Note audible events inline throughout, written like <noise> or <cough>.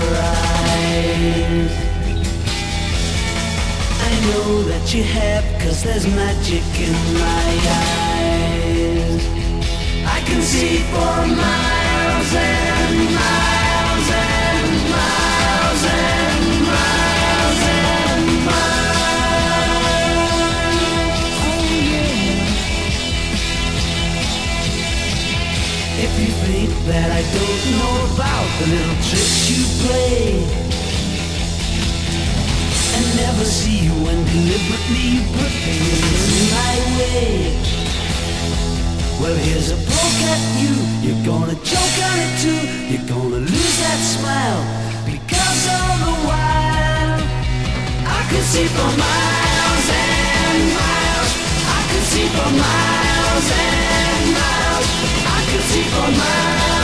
surprise I know that you have cause there's magic in my eyes. I can see for miles and miles and miles and miles and miles. Oh yeah. If you think that I don't know about the little tricks you play. And never see you when deliberately you put things in my way. Well, here's a poke at you. You're gonna choke on it too. You're gonna lose that smile because all the while I could see for miles and miles. I could see for miles and miles. I could see for miles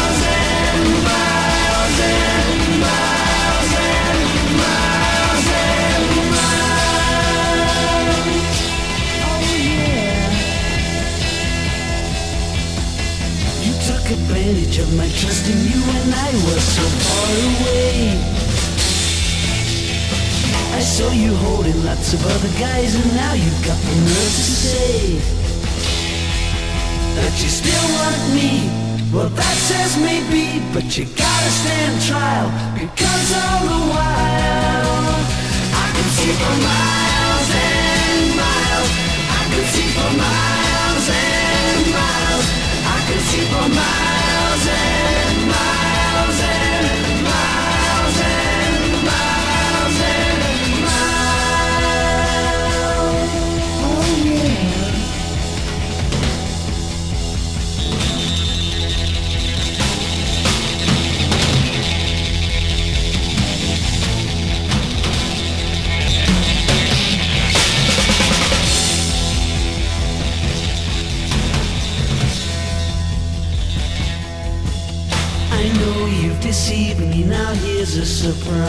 oh yeah you took advantage of my trust in you and I was so far away. I saw you holding lots of other guys and now you've got the nerve to say that you still want me. Well, that says maybe, but you gotta stand trial because all the while I can see for miles and miles. I can see for miles and miles. I can see for miles and miles. And you've me, now here's a surprise.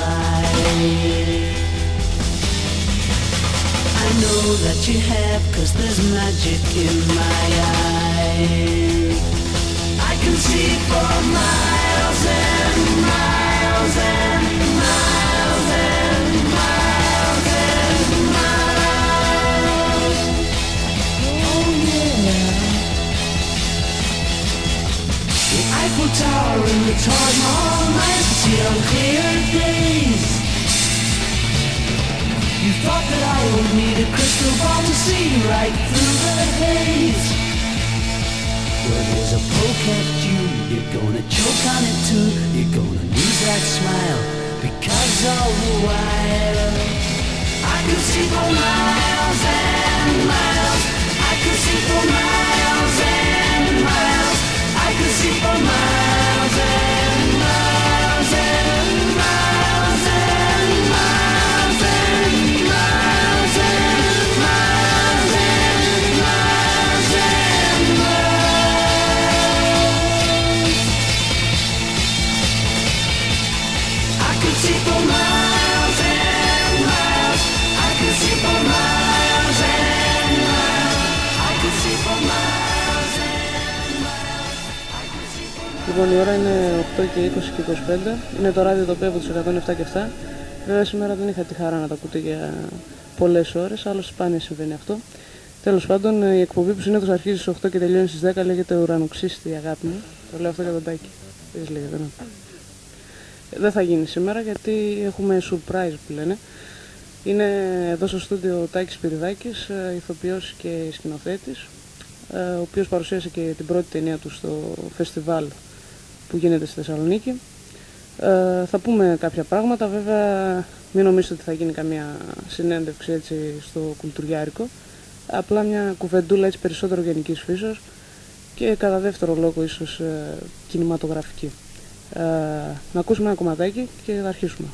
I know that you have, cause there's magic in my eyes. I can see for miles and miles and Tower and the Taj Mahal nights see on clear days. You thought that I would need a crystal ball to see right through the haze. Well, there's a poke at you, you're gonna choke on it too. You're gonna lose that smile because all the while I could see for miles and miles. I could see for miles and miles. Magro se pomar. Λοιπόν, η ώρα είναι 8 και 20 και 25. Είναι το ράδιο το πέμπω του 107 και 7. Βέβαια, σήμερα δεν είχα τη χαρά να τα ακούτε για πολλές ώρες, άλλο σπάνια συμβαίνει αυτό. Τέλος πάντων, η εκπομπή που συνήθως αρχίζει στις 8 και τελειώνει στις 10 λέγεται Ουρανοξύστη, αγάπη μου. Το λέω αυτό για τον Τάκη. Έτσι λέγεται, ναι. Δεν θα γίνει σήμερα γιατί έχουμε surprise που λένε. Είναι εδώ στο στούντιο ο Τάκης Πυριδάκης, ε, ηθοποιός και σκηνοθέτης, ε, ο οποίος παρουσίασε και την πρώτη ταινία του στο φεστιβάλ που γίνεται στη Θεσσαλονίκη. Ε, θα πούμε κάποια πράγματα, βέβαια μην νομίζετε ότι θα γίνει καμία συνέντευξη έτσι στο κουλτουριάρικο. Απλά μια κουβεντούλα έτσι περισσότερο γενικής φύσεως και κατά δεύτερο λόγο ίσως ε, κινηματογραφική. Ε, να ακούσουμε ένα κομματάκι και θα αρχίσουμε.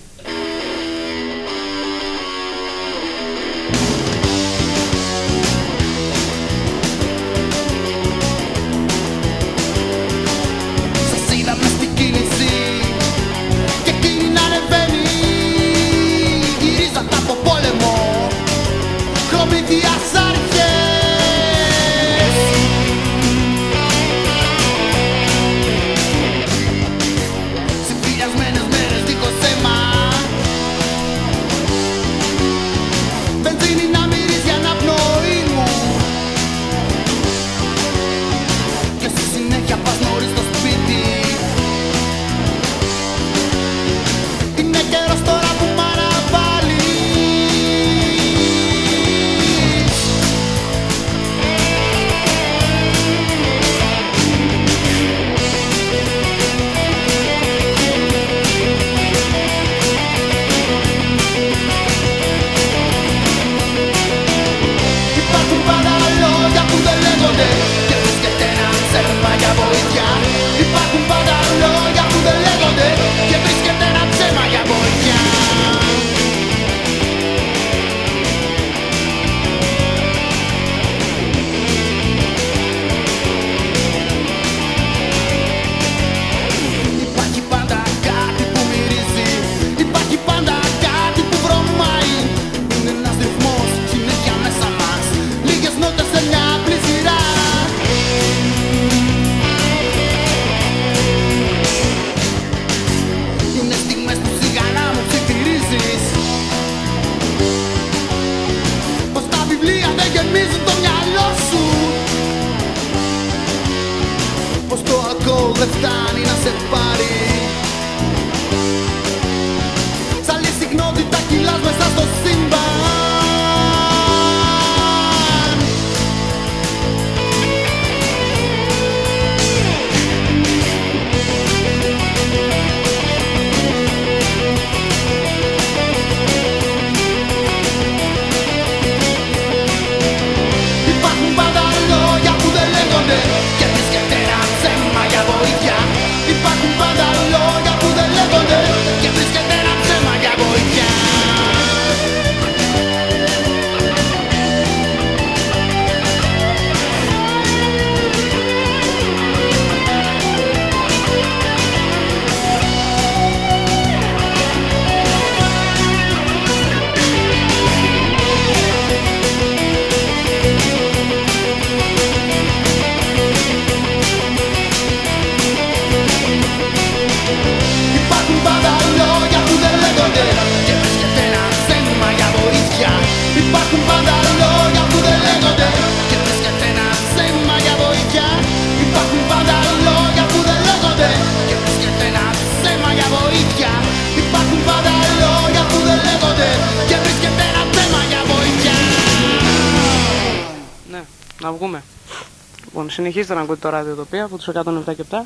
Λοιπόν, συνεχίστε να ακούτε το ράδιο τοπία από τους 107 και 7.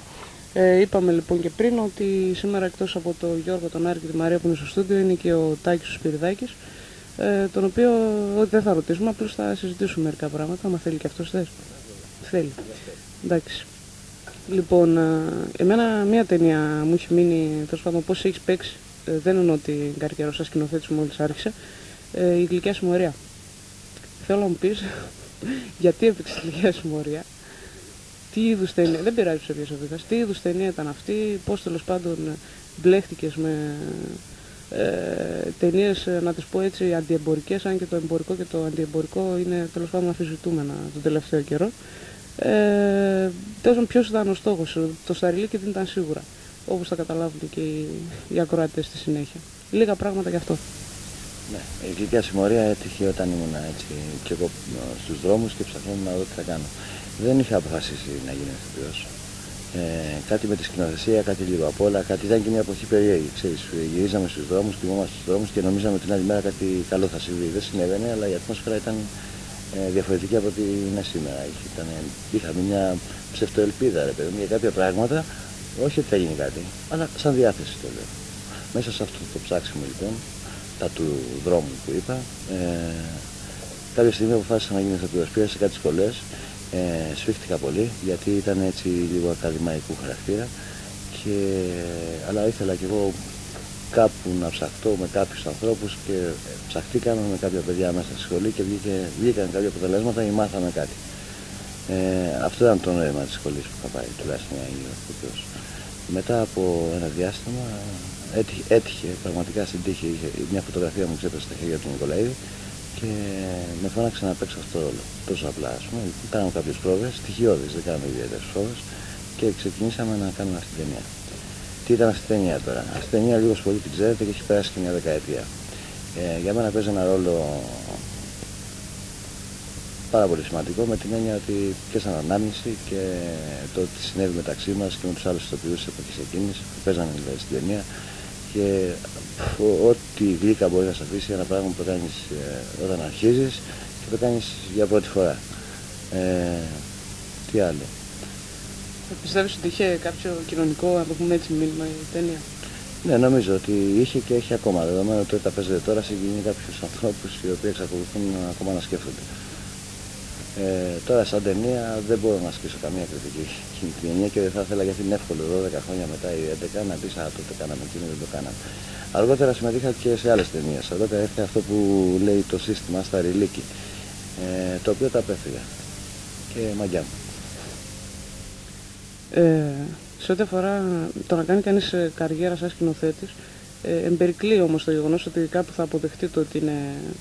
Ε, είπαμε λοιπόν και πριν ότι σήμερα εκτός από τον Γιώργο, τον Άρη και τη Μαρία που είναι στο στούντιο είναι και ο Τάκης ο Σπυριδάκης ε, τον οποίο ότι δεν θα ρωτήσουμε, απλώς θα συζητήσουμε μερικά πράγματα, άμα θέλει και αυτός θες; Θέλει. Εντάξει. Λοιπόν, ε, εμένα μία ταινία μου έχει μείνει, τέλος πάντων πώς έχεις παίξει, ε, δεν εννοώ την καριέρα σαν σκηνοθέτης μόλις άρχισε, ε, η γλυκιά συμμορία. Θέλω να μου πεις <laughs> γιατί έπαιξες η γλυκιά συμμορία, τι είδους ταινία, δεν πειράζει σε ποιος τι είδους ταινία ήταν αυτή, πώς τέλος πάντων μπλέχτηκες με ε, ταινίες, ε, να τις πω έτσι, αντιεμπορικές, αν και το εμπορικό και το αντιεμπορικό είναι τέλος πάντων αφιζητούμενα τον τελευταίο καιρό. Ε, Τέλος πάντων, ποιος ήταν ο στόχος, το Σταριλίκι δεν ήταν σίγουρα. Όπως θα καταλάβουν και οι, οι ακροατές στη συνέχεια. Λίγα πράγματα γι' αυτό. Ναι, η γλυκιά συμμορία έτυχε όταν ήμουν έτσι και εγώ στους δρόμους και ψαχνόμουν να δω τι θα κάνω. Δεν είχα αποφασίσει να γίνω ηθοποιός. Ε, κάτι με τη σκηνοθεσία, κάτι λίγο απ' όλα, κάτι ήταν και μια εποχή περίεργη. Ξέρεις, γυρίζαμε στους δρόμους, κοιμόμαστε στους δρόμους και νομίζαμε την άλλη μέρα κάτι καλό θα συμβεί. Δεν συνέβαινε, αλλά η ατμόσφαιρα ήταν ε, διαφορετική από ό,τι είναι σήμερα. Ήταν, είχαμε μια ψευτοελπίδα, ρε παιδί, για κάποια πράγματα, όχι ότι θα γίνει κάτι, αλλά σαν διάθεση το λέω. Μέσα σε αυτό το ψάξιμο λοιπόν, τα του δρόμου που είπα, ε, κάποια στιγμή αποφάσισα να γίνω ηθοποιός. Πήγα σε κάτι σχολές, ε, σφίχτηκα πολύ γιατί ήταν έτσι λίγο ακαδημαϊκού χαρακτήρα και, αλλά ήθελα κι εγώ κάπου να ψαχτώ με κάποιους ανθρώπους και ψαχτήκαμε με κάποια παιδιά μέσα στη σχολή και βγήκε, βγήκαν κάποια αποτελέσματα ή μάθαμε κάτι. Ε, αυτό ήταν το νόημα της σχολής που είχα πάει, τουλάχιστον μια Μετά από ένα διάστημα έτυχε, έτυχε πραγματικά στην τύχη, μια φωτογραφία μου ξέπεσε στα χέρια του Νικολαίδη και με φώναξε να παίξω αυτό το ρόλο. Τόσο απλά, ας πούμε. Κάναμε κάποιες πρόβες, στοιχειώδεις, δεν κάναμε ιδιαίτερες πρόβες και ξεκινήσαμε να κάνουμε αυτή την ταινία. Τι ήταν αυτή την ταινία τώρα; Αυτή την ταινία λίγος πολύ την ξέρετε και έχει περάσει και μια δεκαετία. Ε, για μένα παίζει ένα ρόλο πάρα πολύ σημαντικό με την έννοια ότι και σαν ανάμνηση και το τι συνέβη μεταξύ μας και με τους άλλους ηθοποιούς τη εποχή εκείνη που παίζανε δηλαδή στην ταινία και ό,τι γλύκα μπορεί να σε αφήσει ένα πράγμα που το κάνεις ε, όταν αρχίζεις και το κάνεις για πρώτη φορά. Ε, τι άλλο. Πιστεύεις ότι είχε κάποιο κοινωνικό, να το πούμε έτσι, μήνυμα η ταινία. Ναι, νομίζω ότι είχε και έχει ακόμα. Δεδομένου ότι τα παίζεται τώρα συγκινεί κάποιους ανθρώπους οι οποίοι εξακολουθούν ακόμα να σκέφτονται. Ε, τώρα σαν ταινία δεν μπορώ να ασκήσω καμία κριτική στην ταινία και δεν θα ήθελα γιατί είναι εύκολο 12 χρόνια μετά ή 11 να πεις α τότε κάναμε εκείνο δεν το κάναμε. Αργότερα συμμετείχα και σε άλλες ταινίες. Αργότερα έρχεται αυτό που λέει το σύστημα στα ρηλίκη, ε, το οποίο τα απέφυγα. Και μαγιά μου. Ε, σε ό,τι αφορά το να κάνει κανείς ε, καριέρα σαν σκηνοθέτης, ε, εμπερικλεί όμως το γεγονός ότι κάπου θα αποδεχτεί το ότι είναι ε,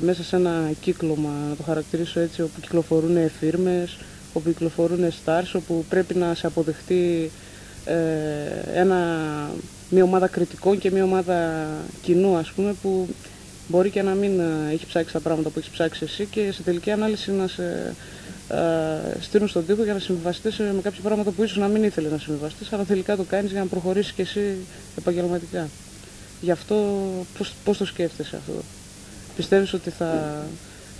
μέσα σε ένα κύκλωμα, να το χαρακτηρίσω έτσι, όπου κυκλοφορούν φίρμες, όπου κυκλοφορούν stars, όπου πρέπει να σε αποδεχτεί ε, ένα, μια ομάδα κριτικών και μια ομάδα κοινού, ας πούμε, που μπορεί και να μην ε, έχει ψάξει τα πράγματα που έχεις ψάξει εσύ και σε τελική ανάλυση να σε ε, στείλουν στον τοίχο για να συμβιβαστείς με κάποια πράγματα που ίσως να μην ήθελε να συμβιβαστείς, αλλά τελικά το κάνεις για να προχωρήσεις και εσύ επαγγελματικά. Γι' αυτό πώς, πώς το σκέφτεσαι αυτό; Πιστεύεις ότι θα,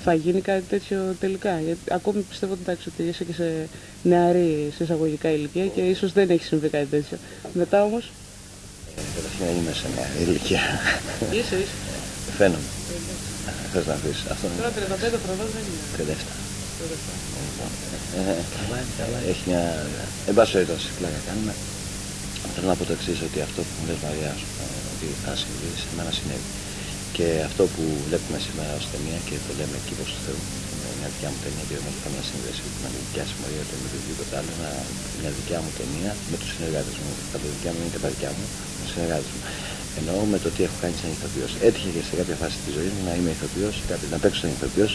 θα γίνει κάτι τέτοιο τελικά; Γιατί ακόμη πιστεύω εντάξει, ότι είσαι και σε νεαρή σε εισαγωγικά ηλικία και ίσως δεν έχει συμβεί κάτι τέτοιο. Μετά όμως... Καταρχήν δεν είμαι σε νεαρή ηλικία. Είσαι, είσαι. Φαίνομαι. Θες να πεις αυτό; Τώρα 35 χρονών δεν είναι. 37. Έχει μια... Εν πάση περιπτώσει, πλάκα κάνουμε. Θέλω να πω το εξής, ότι αυτό που μου λες Μαρία, ότι θα συμβεί, σε μένα συνέβη. Και αυτό που βλέπουμε σήμερα ως ταινία και το λέμε εκεί πως Θεού, μια δικιά μου ταινία και δεν έχει καμία σύνδεση με την δικιά συμμορία ούτε με οτιδήποτε άλλο, μια δικιά μου ταινία με τους συνεργάτες μου. Τα δικιά μου είναι και τα δικιά μου, με τους συνεργάτες μου. Εννοώ με το τι έχω κάνει σαν ηθοποιός. Έτυχε και σε κάποια φάση της ζωής μου να είμαι ηθοποιός, να παίξω σαν ηθοποιός,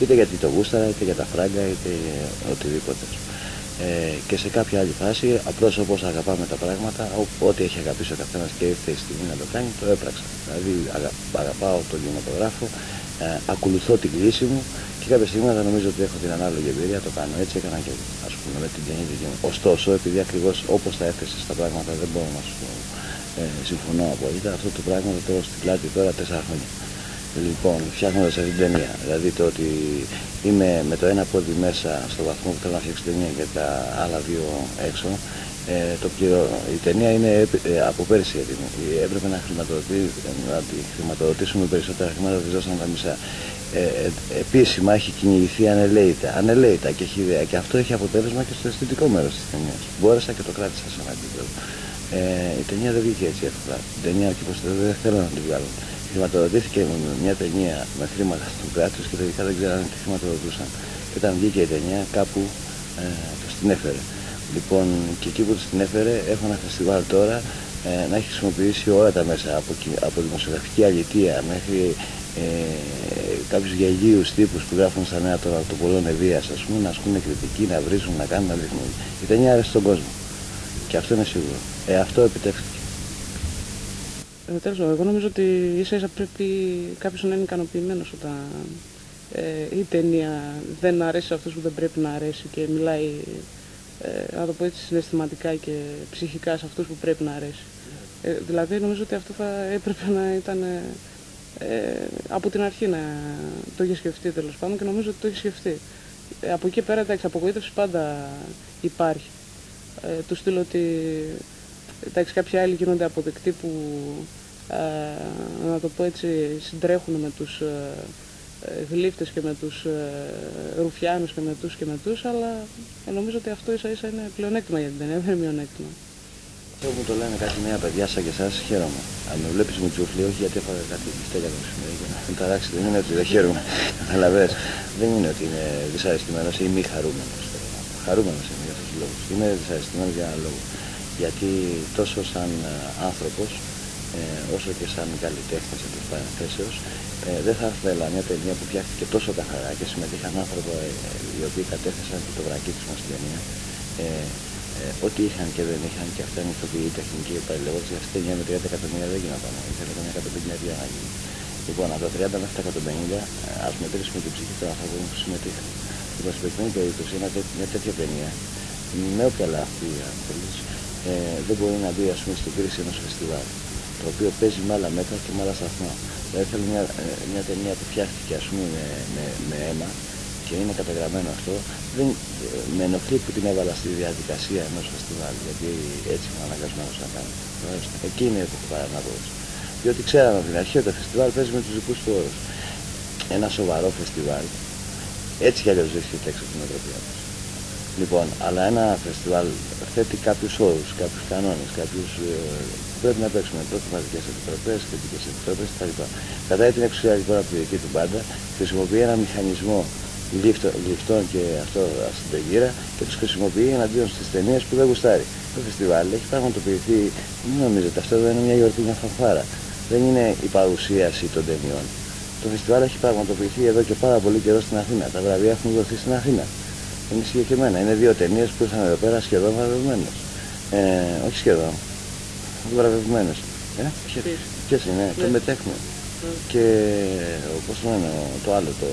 είτε γιατί το γούσταρα, είτε για τα φράγκα, είτε οτιδήποτε ε, και σε κάποια άλλη φάση, απλώς όπως αγαπάμε τα πράγματα, ό,τι έχει αγαπήσει ο καθένας και ήρθε η στιγμή να το κάνει, το έπραξα. Δηλαδή αγαπάω τον κινηματογράφο, ε, ακολουθώ την κρίση μου και κάποια στιγμή θα νομίζω ότι έχω την ανάλογη εμπειρία, το κάνω. Έτσι έκανα και ας πούμε με την ταινία δική μου. Ωστόσο, επειδή ακριβώς όπως τα έθεσε στα πράγματα δεν μπορώ να σου ε, συμφωνώ απόλυτα, αυτό το πράγμα το έχω στην πλάτη τώρα τέσσερα χρόνια. Λοιπόν, φτιάχνοντας αυτή την ταινία. Δηλαδή το ότι είμαι με το ένα πόδι μέσα στο βαθμό που θέλω να φτιάξω ταινία και τα άλλα δύο έξω. Ε, το πληρω... Η ταινία είναι ε, από πέρσι έτοιμη. Έπρεπε να, να τη χρηματοδοτήσουμε περισσότερα χρήματα, τη δώσαμε τα μισά. Ε, ε, επίσημα έχει κυνηγηθεί ανελαίητα, ανελαίητα και έχει ιδέα. Και αυτό έχει αποτέλεσμα και στο αισθητικό μέρος της ταινίας. Μπόρεσα και το κράτησα σε ένα επίπεδο. Ε, η ταινία δεν βγήκε έτσι εύκολα. Η ταινία και δεν θέλω να την βγάλω χρηματοδοτήθηκε μια ταινία με χρήματα του κράτους και τελικά δεν ξέρανε τι χρηματοδοτούσαν. Και όταν βγήκε η ταινία κάπου ε, το την έφερε. Λοιπόν, και εκεί που την έφερε έχω ένα φεστιβάλ τώρα ε, να έχει χρησιμοποιήσει όλα τα μέσα από, από δημοσιογραφική αλητεία μέχρι ε, κάποιους γελίους τύπους που γράφουν στα νέα τώρα το πολλών ευείας ας πούμε, να ασκούν κριτική, να βρίζουν, να κάνουν, να δείχνουν. Η ταινία αρέσει στον κόσμο. Και αυτό είναι σίγουρο. Ε, αυτό επιτεύχθηκε. Ε, τέλος, εγώ νομίζω ότι ίσα ίσα πρέπει κάποιος να είναι ικανοποιημένος όταν ε, η ταινία δεν αρέσει σε αυτούς που δεν πρέπει να αρέσει και μιλάει, ε, να το πω έτσι, συναισθηματικά και ψυχικά σε αυτούς που πρέπει να αρέσει. Ε, δηλαδή νομίζω ότι αυτό θα έπρεπε να ήταν ε, από την αρχή να το έχει σκεφτεί τέλος πάντων και νομίζω ότι το έχει σκεφτεί. Ε, από εκεί πέρα, εντάξει, απογοήτευση πάντα υπάρχει. Ε, του στείλω ότι εντάξει, κάποιοι άλλοι γίνονται αποδεκτοί που ε, να το πω έτσι, συντρέχουν με τους ε, ε, γλύφτες και με τους ρουφιάνους και με τους και με τους, αλλά νομίζω ότι αυτό ίσα ίσα είναι πλεονέκτημα για την ταινία, δεν είναι μειονέκτημα. Αυτό μου το λένε κάτι νέα παιδιά σαν και εσάς, χαίρομαι. Αν με βλέπεις με τσουφλί, όχι γιατί έφαγα κάτι πιστέκια το μεσημέρι και να με ταράξει, δεν είναι ότι δεν χαίρομαι. <laughs> Καταλαβες, δεν είναι ότι είναι δυσαρεστημένος ή μη χαρούμενος. Χαρούμενος είμαι για αυτούς τους λόγους. Είμαι δυσαρεστημένος για ένα λόγο. Γιατί τόσο σαν άνθρωπος ε, όσο και σαν καλλιτέχνης τη παραθέσεως, ε, δεν θα ήθελα μια ταινία που φτιάχτηκε τόσο καθαρά και συμμετείχαν άνθρωποι ε, οι οποίοι κατέθεσαν και το βρακί τους στην ταινία. Ε, ε, ό,τι είχαν και δεν είχαν και αυτά είναι ηθοποιοί, τεχνικοί παλαιότεροι, αυτή η ταινία με 30 εκατομμύρια δεν γινόταν. Ήθελε μια 150 να γίνει. Λοιπόν, από τα 30 μέχρι τα 150, ας μετρήσουμε την ψυχή των ανθρώπων που συμμετείχαν. Λοιπόν, στην προκειμένη περίπτωση, μια τέτοια ταινία, με όποια λάθη, αν θέλεις, ε, δεν μπορεί να μπει ας πούμε, στην κρίση ενός φεστιβάλ το οποίο παίζει με άλλα μέτρα και με άλλα σταθμά. Δηλαδή θέλω μια, ε, μια ταινία που φτιάχτηκε ας πούμε με, με, με αίμα και είναι καταγραμμένο αυτό. Δεν, με ενοχλεί που την έβαλα στη διαδικασία ενός φεστιβάλ, γιατί έτσι είμαι αναγκασμένος να κάνω. Εκεί είναι το παρανάβος. Διότι ξέραμε από την αρχή ότι το φεστιβάλ παίζει με τους δικούς τους όρους. Ένα σοβαρό φεστιβάλ, έτσι κι αλλιώς βρίσκεται έξω από την Ευρωπαϊκή Λοιπόν, αλλά ένα φεστιβάλ θέτει κάποιους όρους, κάποιους κανόνες, κάποιους ε, πρέπει να παίξουμε πρώτα μαζικές επιτροπές, κριτικές επιτροπές κτλ. Κατά την εξουσιαστική τώρα που δική του πάντα, χρησιμοποιεί ένα μηχανισμό ληφτών και αυτό στην τεγύρα και τους χρησιμοποιεί εναντίον στις ταινίες που δεν γουστάρει. Το φεστιβάλ έχει πραγματοποιηθεί, μην νομίζετε, αυτό δεν είναι μια γιορτή, μια φανφάρα. Δεν είναι η παρουσίαση των ταινιών. Το φεστιβάλ έχει πραγματοποιηθεί εδώ και πάρα πολύ καιρό στην Αθήνα. Τα βραβεία έχουν δοθεί στην Αθήνα. Είναι συγκεκριμένα. Είναι δύο ταινίες που ήρθαν εδώ πέρα σχεδόν βραβευμένες. Ε, όχι σχεδόν βραβευμένες. Ε, ποιες είναι, το ναι. μετέχνιο. Ναι. Και όπως λένε, το άλλο, το,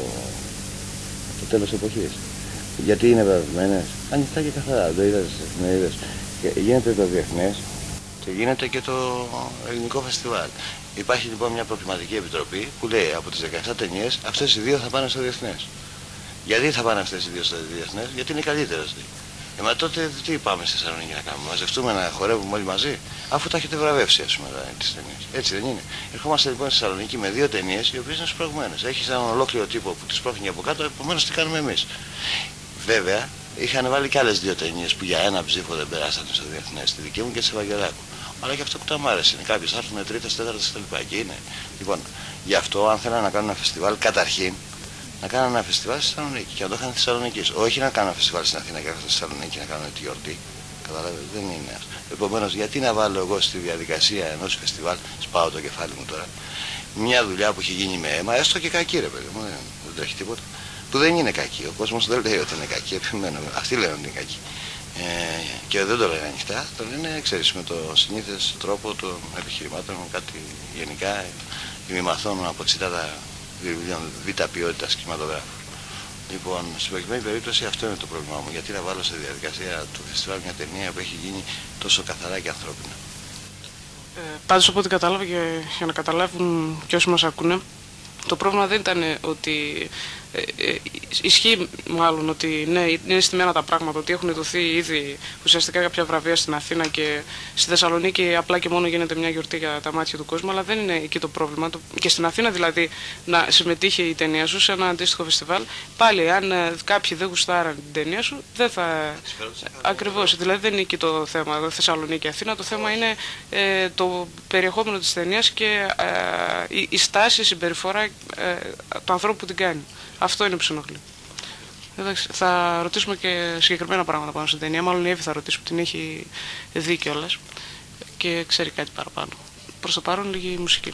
το τέλος εποχής. Γιατί είναι βραβευμένες, ανοιχτά και καθαρά, το είδα στις εφημερίδες. Και γίνεται το διεθνές και γίνεται και το ελληνικό φεστιβάλ. Υπάρχει λοιπόν μια προβληματική επιτροπή που λέει από τις 17 ταινίες αυτές οι δύο θα πάνε στο διεθνές. Γιατί θα πάνε αυτές οι δύο στο διεθνές, γιατί είναι καλύτερες. Ε, μα τότε τι πάμε στη Θεσσαλονίκη να κάνουμε, μαζευτούμε να χορεύουμε όλοι μαζί, αφού τα έχετε βραβεύσει, ας πούμε, τις ταινίες. Έτσι δεν είναι. Ερχόμαστε λοιπόν στη Θεσσαλονίκη με δύο ταινίες οι οποίες είναι σπρωγμένες. Έχεις έναν ολόκληρο τύπο που τις πρόχνει από κάτω, επομένως τι κάνουμε εμείς; Βέβαια, είχαν βάλει και άλλες δύο ταινίες που για ένα ψήφο δεν περάσανε στο διεθνές, τη δική μου και τη Ευαγγελάκου. Αλλά και αυτό που τα μ' άρεσε είναι. Κάποιοι θα έρθουν τρίτες, τέταρτε κτλ. Και είναι. Λοιπόν, γι' αυτό αν θέλανε να κάνουν ένα φεστιβάλ, καταρχήν να κάνουν ένα φεστιβάλ στη Θεσσαλονίκη και να το είχαν στη Θεσσαλονίκης. Όχι να κάνουν ένα φεστιβάλ στην Αθήνα και να στη Θεσσαλονίκη να κάνουν τη γιορτή. Καταλαβαίνετε, δεν είναι αυτό. Επομένως, γιατί να βάλω εγώ στη διαδικασία ενός φεστιβάλ, σπάω το κεφάλι μου τώρα, μια δουλειά που έχει γίνει με αίμα, έστω και κακή ρε παιδί μου, δεν, δεν τρέχει τίποτα. Που δεν είναι κακή. Ο κόσμος δεν λέει ότι είναι κακή, επιμένω. Αυτοί λένε ότι είναι κακή. Ε, και δεν το λένε ανοιχτά, το λένε, ξέρεις, με το συνήθες τρόπο των επιχειρημάτων, κάτι γενικά, μαθαίνουν από τσιτάτα βιβλίων β' ποιότητας κινηματογράφου. Λοιπόν, στην προκειμένη περίπτωση αυτό είναι το πρόβλημά μου. Γιατί να βάλω στη διαδικασία του φεστιβάλ μια ταινία που έχει γίνει τόσο καθαρά και ανθρώπινα. Ε, πάντως από ό,τι κατάλαβα και για να καταλάβουν και όσοι μας ακούνε, Το πρόβλημα δεν ήταν ότι ε, ε, ισχύει μάλλον ότι ναι, είναι στημένα τα πράγματα, ότι έχουν δοθεί ήδη ουσιαστικά κάποια βραβεία στην Αθήνα και στη Θεσσαλονίκη απλά και μόνο γίνεται μια γιορτή για τα μάτια του κόσμου, αλλά δεν είναι εκεί το πρόβλημα. Και στην Αθήνα δηλαδή να συμμετείχε η ταινία σου σε ένα αντίστοιχο φεστιβάλ, πάλι αν ε, κάποιοι δεν γουστάραν την ταινία σου, δεν θα. Ακριβώς. Δηλαδή δεν είναι εκεί το θέμα, Θεσσαλονίκη Αθήνα. Το θέμα είναι ε, το περιεχόμενο της ταινίας και ε, η, η στάση, η συμπεριφορά ε, του ανθρώπου που την κάνει. Αυτό είναι που συνοχλεί. Εντάξει, θα ρωτήσουμε και συγκεκριμένα πράγματα πάνω στην ταινία. Μάλλον η Εύη θα ρωτήσει που την έχει δει κιόλας και ξέρει κάτι παραπάνω. Προς το παρόν, λίγη μουσική.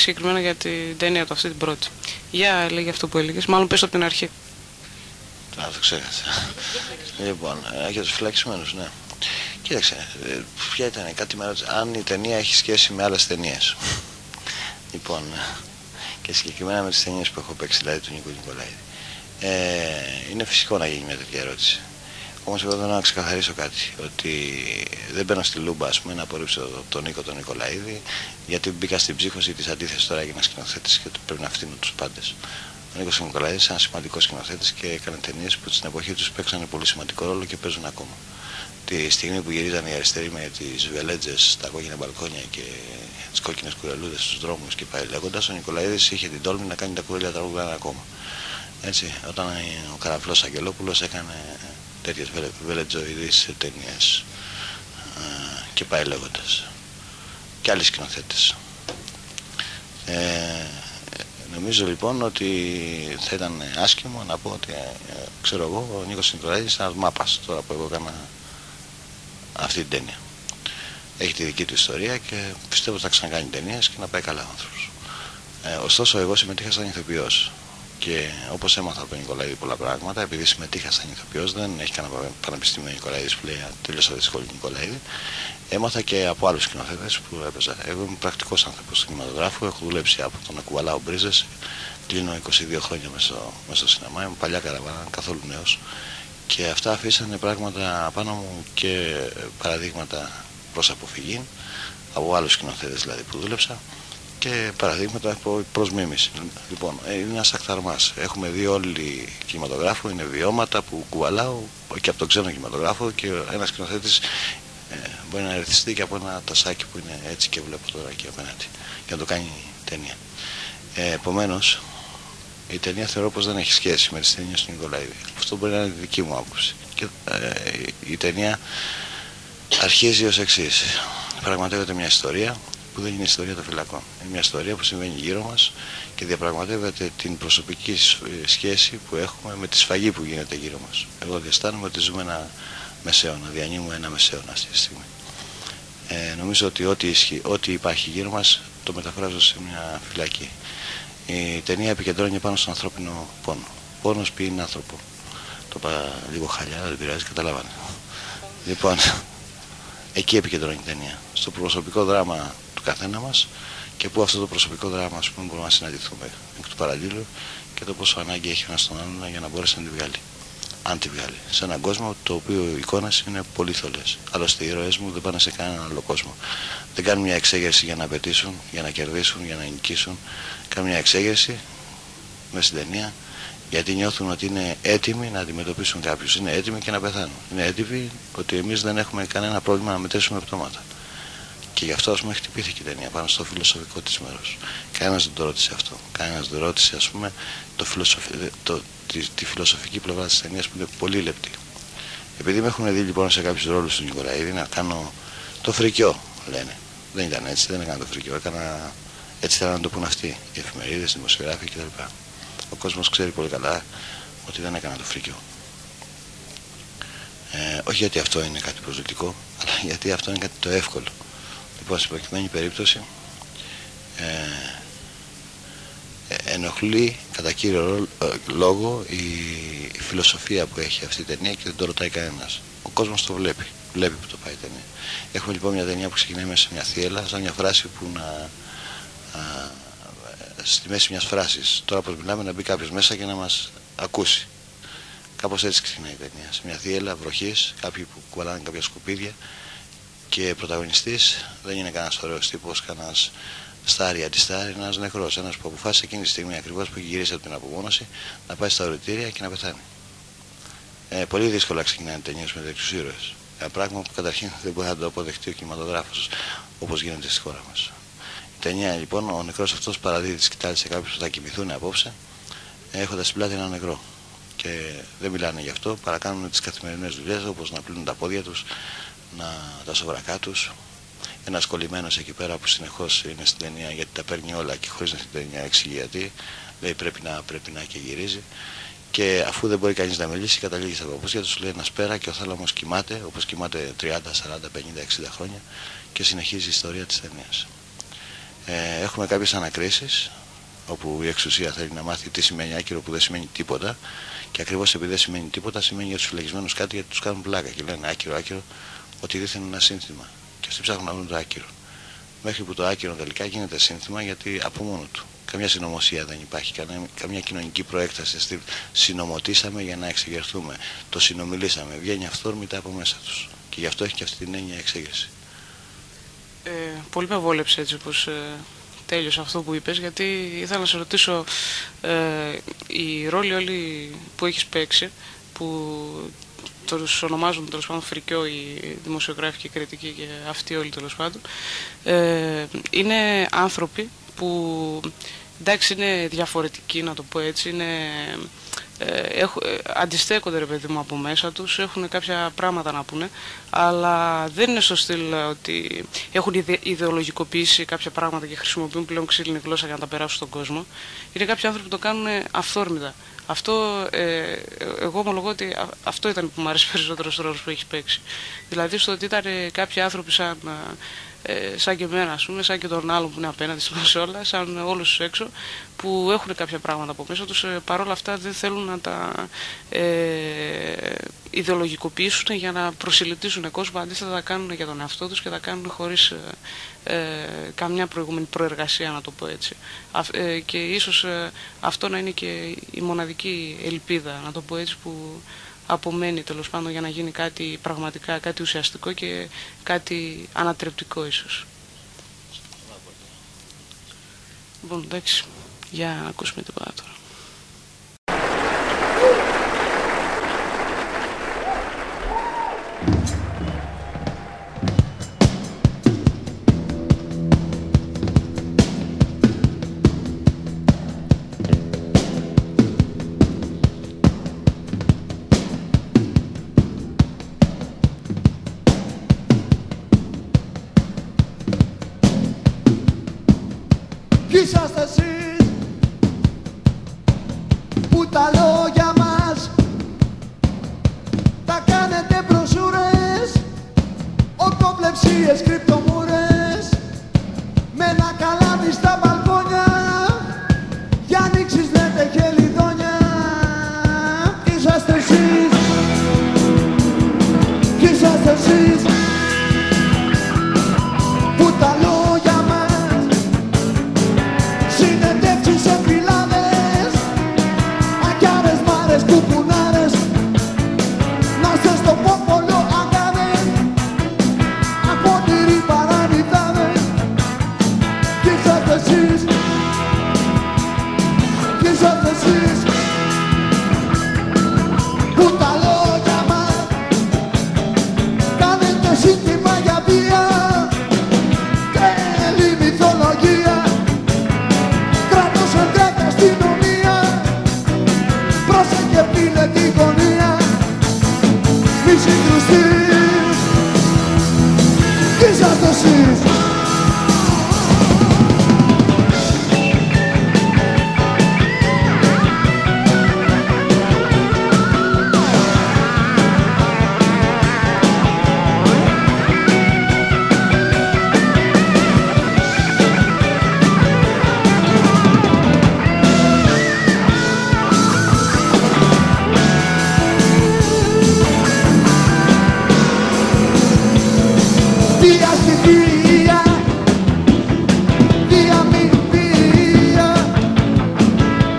Συγκεκριμένα για την ταινία του, αυτή την πρώτη. Για λέγει αυτό που έλεγες, μάλλον πες από την αρχή. Α, το ξέχασα. λοιπόν, ε, για τους φυλακισμένους, ναι. Κοίταξε, ε, ποια ήταν κάτι με αν η ταινία έχει σχέση με άλλες ταινίες. λοιπόν, ε, και συγκεκριμένα με τις ταινίες που έχω παίξει, δηλαδή του Νίκο Νικολάηδη. Ε, είναι φυσικό να γίνει μια τέτοια ερώτηση. Όμως εγώ θέλω να ξεκαθαρίσω κάτι. Ότι δεν μπαίνω στη λούμπα ας πούμε, να απορρίψω τον Νίκο τον Νικολαίδη, γιατί μπήκα στην ψύχωση της αντίθεσης τώρα για ένα σκηνοθέτης και πρέπει να φτύνω τους πάντες. Ο Νίκος Νικολαίδη είναι ένα σημαντικός σκηνοθέτης και έκανε ταινίες που στην εποχή τους παίξαν πολύ σημαντικό ρόλο και παίζουν ακόμα. Τη στιγμή που γυρίζαν οι αριστεροί με τις βελέτζες, τα κόκκινα μπαλκόνια και τις κόκκινες κουρελούδες στους δρόμους και πάει λέγοντας, ο Νικολαίδης είχε την τόλμη να κάνει τα κουρέλια τραγούδια ακόμα. Έτσι, όταν ο Καραφλός Αγγελόπουλος έκανε τέτοιες βελετζοειδείς ταινίες και πάει λέγοντας. Και άλλοι σκηνοθέτες. Ε, νομίζω λοιπόν ότι θα ήταν άσχημο να πω ότι ε, ξέρω εγώ ο Νίκος Νικολαίδης ήταν μάπας τώρα που εγώ έκανα αυτή την ταινία. Έχει τη δική του ιστορία και πιστεύω ότι θα ξανακάνει ταινίες και να πάει καλά άνθρωπος. Ε, ωστόσο εγώ συμμετείχα σαν ηθοποιός και όπως έμαθα από τον Νικολαίδη πολλά πράγματα, επειδή συμμετείχα σαν ηθοποιό, δεν έχει κανένα πανεπιστήμιο Νικολαίδης που λέει τελείωσα τη σχολή Νικολαίδη, έμαθα και από άλλους σκηνοθέτες που έπαιζα. Εγώ είμαι πρακτικός άνθρωπος του κινηματογράφου, έχω δουλέψει από τον Ακουβαλάο Μπρίζες, κλείνω 22 χρόνια μέσα στο, μέσα στο σινεμά, είμαι παλιά καραβάνα, καθόλου νέος. Και αυτά αφήσανε πράγματα πάνω μου και παραδείγματα προς αποφυγή από άλλους σκηνοθέτες δηλαδή που δούλεψα και παραδείγματα προς μίμηση. Λοιπόν, είναι ένας ακταρμάς. Έχουμε δει όλοι κινηματογράφο, είναι βιώματα που κουβαλάω και από τον ξένο κινηματογράφο και ένας σκηνοθέτης ε, μπορεί να ερθιστεί και από ένα τασάκι που είναι έτσι και βλέπω τώρα εκεί απέναντι για να το κάνει ταινία. Ε, επομένως, η ταινία θεωρώ πως δεν έχει σχέση με τις ταινίες του Νικολαίδη. Αυτό μπορεί να είναι δική μου άποψη. Και, ε, η ταινία αρχίζει ως εξής. Πραγματεύεται μια ιστορία που δεν είναι ιστορία των φυλακών. Είναι μια ιστορία που συμβαίνει γύρω μας και διαπραγματεύεται την προσωπική σχέση που έχουμε με τη σφαγή που γίνεται γύρω μας. Εγώ διαισθάνομαι ότι ζούμε ένα μεσαίωνα, διανύουμε ένα μεσαίωνα αυτή τη στιγμή. Ε, νομίζω ότι ό,τι, ό,τι υπάρχει γύρω μας το μεταφράζω σε μια φυλακή. Η ταινία επικεντρώνει πάνω στον ανθρώπινο πόνο. Πόνος πει είναι άνθρωπο. Το είπα λίγο χαλιά, δεν πειράζει, καταλάβανε. Λοιπόν, <laughs> εκεί επικεντρώνει η ταινία. Στο προσωπικό δράμα του καθένα μας και που αυτό το προσωπικό δράμα ας πούμε, μπορούμε να συναντηθούμε εκ του παραλλήλου και το πόσο ανάγκη έχει ένας τον άλλον για να μπορέσει να τη βγάλει. Αν τη βγάλει. Σε έναν κόσμο το οποίο οι εικόνες είναι πολύ θολές. Άλλωστε οι ήρωες μου δεν πάνε σε κανέναν άλλο κόσμο. Δεν κάνουν μια εξέγερση για να απαιτήσουν, για να κερδίσουν, για να νικήσουν. Κάνουν μια εξέγερση με στην ταινία γιατί νιώθουν ότι είναι έτοιμοι να αντιμετωπίσουν κάποιους. Είναι έτοιμοι και να πεθάνουν. Είναι έτοιμοι ότι εμείς δεν έχουμε κανένα πρόβλημα να μετρήσουμε πτώματα. Και γι' αυτό ας πούμε χτυπήθηκε η ταινία πάνω στο φιλοσοφικό της μέρος. Κανένας δεν το ρώτησε αυτό. Κανένας δεν ρώτησε ας πούμε το φιλοσοφι... το... τη... τη, φιλοσοφική πλευρά της ταινίας που είναι πολύ λεπτή. Επειδή με έχουν δει λοιπόν σε κάποιους ρόλους του Νικολαίδη να κάνω το φρικιό λένε. Δεν ήταν έτσι, δεν έκανα το φρικιό. Έκανα... Έτσι θέλανε να το πούν αυτοί οι εφημερίδες, οι δημοσιογράφοι κτλ. Ο κόσμος ξέρει πολύ καλά ότι δεν έκανα το φρικιό. Ε, όχι γιατί αυτό είναι κάτι προσδοτικό, αλλά γιατί αυτό είναι κάτι το εύκολο. Λοιπόν, στην προκειμένη περίπτωση ε, ε, ενοχλεί κατά κύριο ε, λόγο η, η, φιλοσοφία που έχει αυτή η ταινία και δεν το ρωτάει κανένας. Ο κόσμος το βλέπει, βλέπει που το πάει η ταινία. Έχουμε λοιπόν μια ταινία που ξεκινάει μέσα σε μια θύελα, σαν μια φράση που να... Α, στη μέση μιας φράσης. Τώρα που μιλάμε να μπει κάποιος μέσα και να μας ακούσει. Κάπως έτσι ξεκινάει η ταινία. Σε μια θύελα βροχής, κάποιοι που κουβαλάνε κάποια σκουπίδια και πρωταγωνιστής δεν είναι κανένας ωραίος τύπος, κανένας στάρι αντιστάρι, ένας νεκρός, ένας που αποφάσισε εκείνη τη στιγμή ακριβώς που έχει γυρίσει από την απομόνωση να πάει στα οριτήρια και να πεθάνει. Ε, πολύ δύσκολα ξεκινάνε ταινίες με τέτοιους ήρωες. Ένα πράγμα που καταρχήν δεν μπορεί να το αποδεχτεί ο κινηματογράφος όπως γίνεται στη χώρα μας. Η ταινία λοιπόν, ο νεκρός αυτός παραδίδει τη σκητάλη σε κάποιους που θα κοιμηθούν απόψε έχοντας στην πλάτη ένα νεκρό. Και δεν μιλάνε γι' αυτό, παρακάνουν τις καθημερινές δουλειές όπως να πλύνουν τα πόδια τους, να, τα σοβρακά τους. Ένας κολλημένος εκεί πέρα που συνεχώς είναι στην ταινία γιατί τα παίρνει όλα και χωρίς να στην ταινία εξηγεί γιατί. Λέει πρέπει να, πρέπει να και γυρίζει. Και αφού δεν μπορεί κανείς να μιλήσει, καταλήγει στα παπούτσια τους, λέει ένα πέρα και ο θάλαμος κοιμάται, όπως κοιμάται 30, 40, 50, 60 χρόνια και συνεχίζει η ιστορία της ταινίας. Ε, έχουμε κάποιες ανακρίσεις, όπου η εξουσία θέλει να μάθει τι σημαίνει άκυρο που δεν σημαίνει τίποτα και ακριβώς επειδή δεν σημαίνει τίποτα σημαίνει για τους φυλακισμένους κάτι γιατί τους κάνουν πλάκα και λένε άκυρο, άκυρο, ότι δίθεν είναι ένα σύνθημα και αυτοί ψάχνουν να βρουν το άκυρο. Μέχρι που το άκυρο τελικά γίνεται σύνθημα γιατί από μόνο του. Καμιά συνωμοσία δεν υπάρχει, καμιά, καμιά κοινωνική προέκταση. Στη, συνομωτήσαμε για να εξεγερθούμε. Το συνομιλήσαμε. Βγαίνει αυθόρμητα από μέσα τους. Και γι' αυτό έχει και αυτή την έννοια εξέγερση. Ε, πολύ με βόλεψε έτσι όπως ε, τέλειωσε αυτό που είπες γιατί ήθελα να σε ρωτήσω ε, οι ρόλοι όλοι που έχεις παίξει που τους ονομάζουν τέλος πάντων φρικιό οι δημοσιογράφοι και οι κριτικοί και αυτοί όλοι τέλος πάντων ε, είναι άνθρωποι που εντάξει είναι διαφορετικοί να το πω έτσι είναι ε, έχουν, ε, αντιστέκονται ρε παιδί μου από μέσα τους, έχουν κάποια πράγματα να πούνε, αλλά δεν είναι στο στυλ ότι έχουν ιδε, ιδεολογικοποιήσει κάποια πράγματα και χρησιμοποιούν πλέον ξύλινη γλώσσα για να τα περάσουν στον κόσμο. Είναι κάποιοι άνθρωποι που το κάνουν αυθόρμητα. Αυτό, ε, εγώ ομολογώ ότι αυτό ήταν που μου άρεσε <laughs> περισσότερο στο ρόλο που έχει παίξει. Δηλαδή στο ότι ήταν κάποιοι άνθρωποι σαν ε, σαν και εμένα, ας πούμε, σαν και τον άλλον που είναι απέναντι μας όλα, σαν όλους τους έξω, που έχουν κάποια πράγματα από μέσα τους, ε, παρόλα αυτά δεν θέλουν να τα ε, ιδεολογικοποιήσουν για να προσιλητήσουν κόσμο, αντίθετα τα κάνουν για τον εαυτό τους και τα κάνουν χωρίς ε, ε καμιά προηγούμενη προεργασία, να το πω έτσι. Ε, και ίσως αυτό να είναι και η μοναδική ελπίδα, να το πω έτσι, που απομένει τέλος πάντων για να γίνει κάτι πραγματικά, κάτι ουσιαστικό και κάτι ανατρεπτικό ίσως. Λοιπόν, εντάξει, για να ακούσουμε τίποτα τώρα.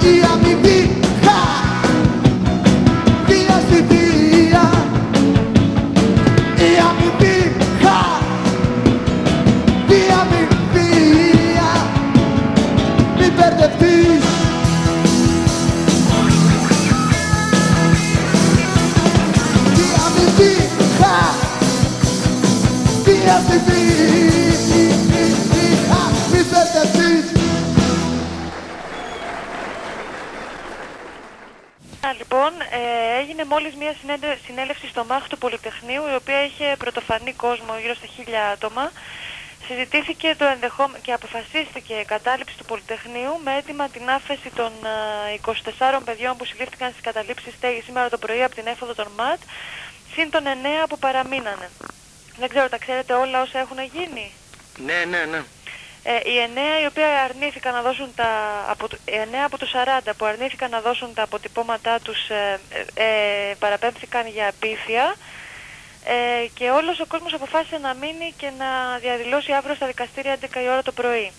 dia κόσμο, γύρω στα χίλια άτομα, συζητήθηκε το ενδεχόμενο και αποφασίστηκε η κατάληψη του Πολυτεχνείου με έτοιμα την άφεση των 24 παιδιών που συλλήφθηκαν στις καταλήψεις στέγη σήμερα το πρωί από την έφοδο των ΜΑΤ, συν των 9 που παραμείνανε. Δεν ξέρω, τα ξέρετε όλα όσα έχουν γίνει; Ναι, ναι, ναι. Ε, οι 9 οι οποίοι αρνήθηκαν να δώσουν τα, από, 9 από τους 40 που αρνήθηκαν να δώσουν τα αποτυπώματά τους ε, ε, ε παραπέμφθηκαν για απίθεια ε, και όλος ο κόσμος αποφάσισε να μείνει και να διαδηλώσει αύριο στα δικαστήρια 11 η ώρα το πρωί.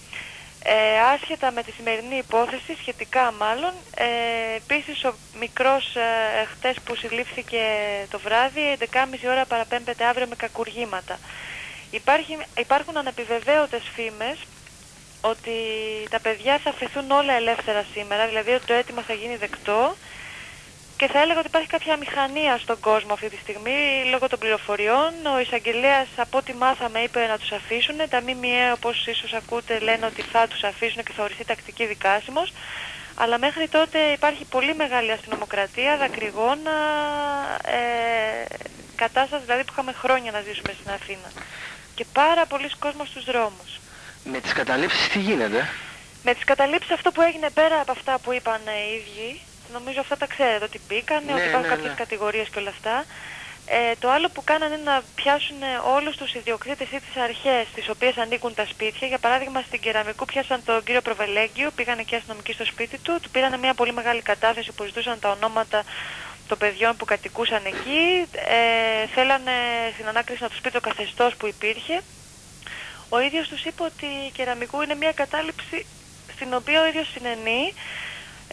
Ε, άσχετα με τη σημερινή υπόθεση, σχετικά μάλλον, ε, επίσης ο μικρός ε, χτες που συλλήφθηκε το βράδυ, 11.30 ώρα παραπέμπεται αύριο με κακουργήματα. Υπάρχει, υπάρχουν ανεπιβεβαίωτες φήμες ότι τα παιδιά θα αφαιθούν όλα ελεύθερα σήμερα, δηλαδή ότι το αίτημα θα γίνει δεκτό και θα έλεγα ότι υπάρχει κάποια μηχανία στον κόσμο αυτή τη στιγμή λόγω των πληροφοριών. Ο εισαγγελέας, από ό,τι μάθαμε, είπε να τους αφήσουν. Τα ΜΜΕ, όπως ίσως ακούτε, λένε ότι θα τους αφήσουν και θα οριστεί τακτική δικάσιμος. Αλλά μέχρι τότε υπάρχει πολύ μεγάλη αστυνομοκρατία, δακρυγόνα, ε, κατάσταση δηλαδή που είχαμε χρόνια να ζήσουμε στην Αθήνα. Και πάρα πολλοί κόσμος στους δρόμους. Με τις καταλήψεις τι γίνεται; Με τις καταλήψεις αυτό που έγινε πέρα από αυτά που είπαν οι ίδιοι, νομίζω αυτά τα ξέρετε, ότι μπήκαν, ναι, ότι υπάρχουν ναι, κάποιες ναι. κατηγορίες και όλα αυτά. Ε, το άλλο που κάνανε είναι να πιάσουν όλους τους ιδιοκτήτες ή τις αρχές τις οποίες ανήκουν τα σπίτια. Για παράδειγμα στην Κεραμικού πιάσαν τον κύριο Προβελέγγιο, πήγαν και αστυνομικοί στο σπίτι του, του πήραν μια πολύ μεγάλη κατάθεση που ζητούσαν τα ονόματα των παιδιών που κατοικούσαν εκεί. Ε, θέλανε στην ανάκριση να τους πει το καθεστώς που υπήρχε. Ο ίδιος τους είπε ότι η Κεραμικού είναι μια κατάληψη στην οποία ο ίδιος συνενεί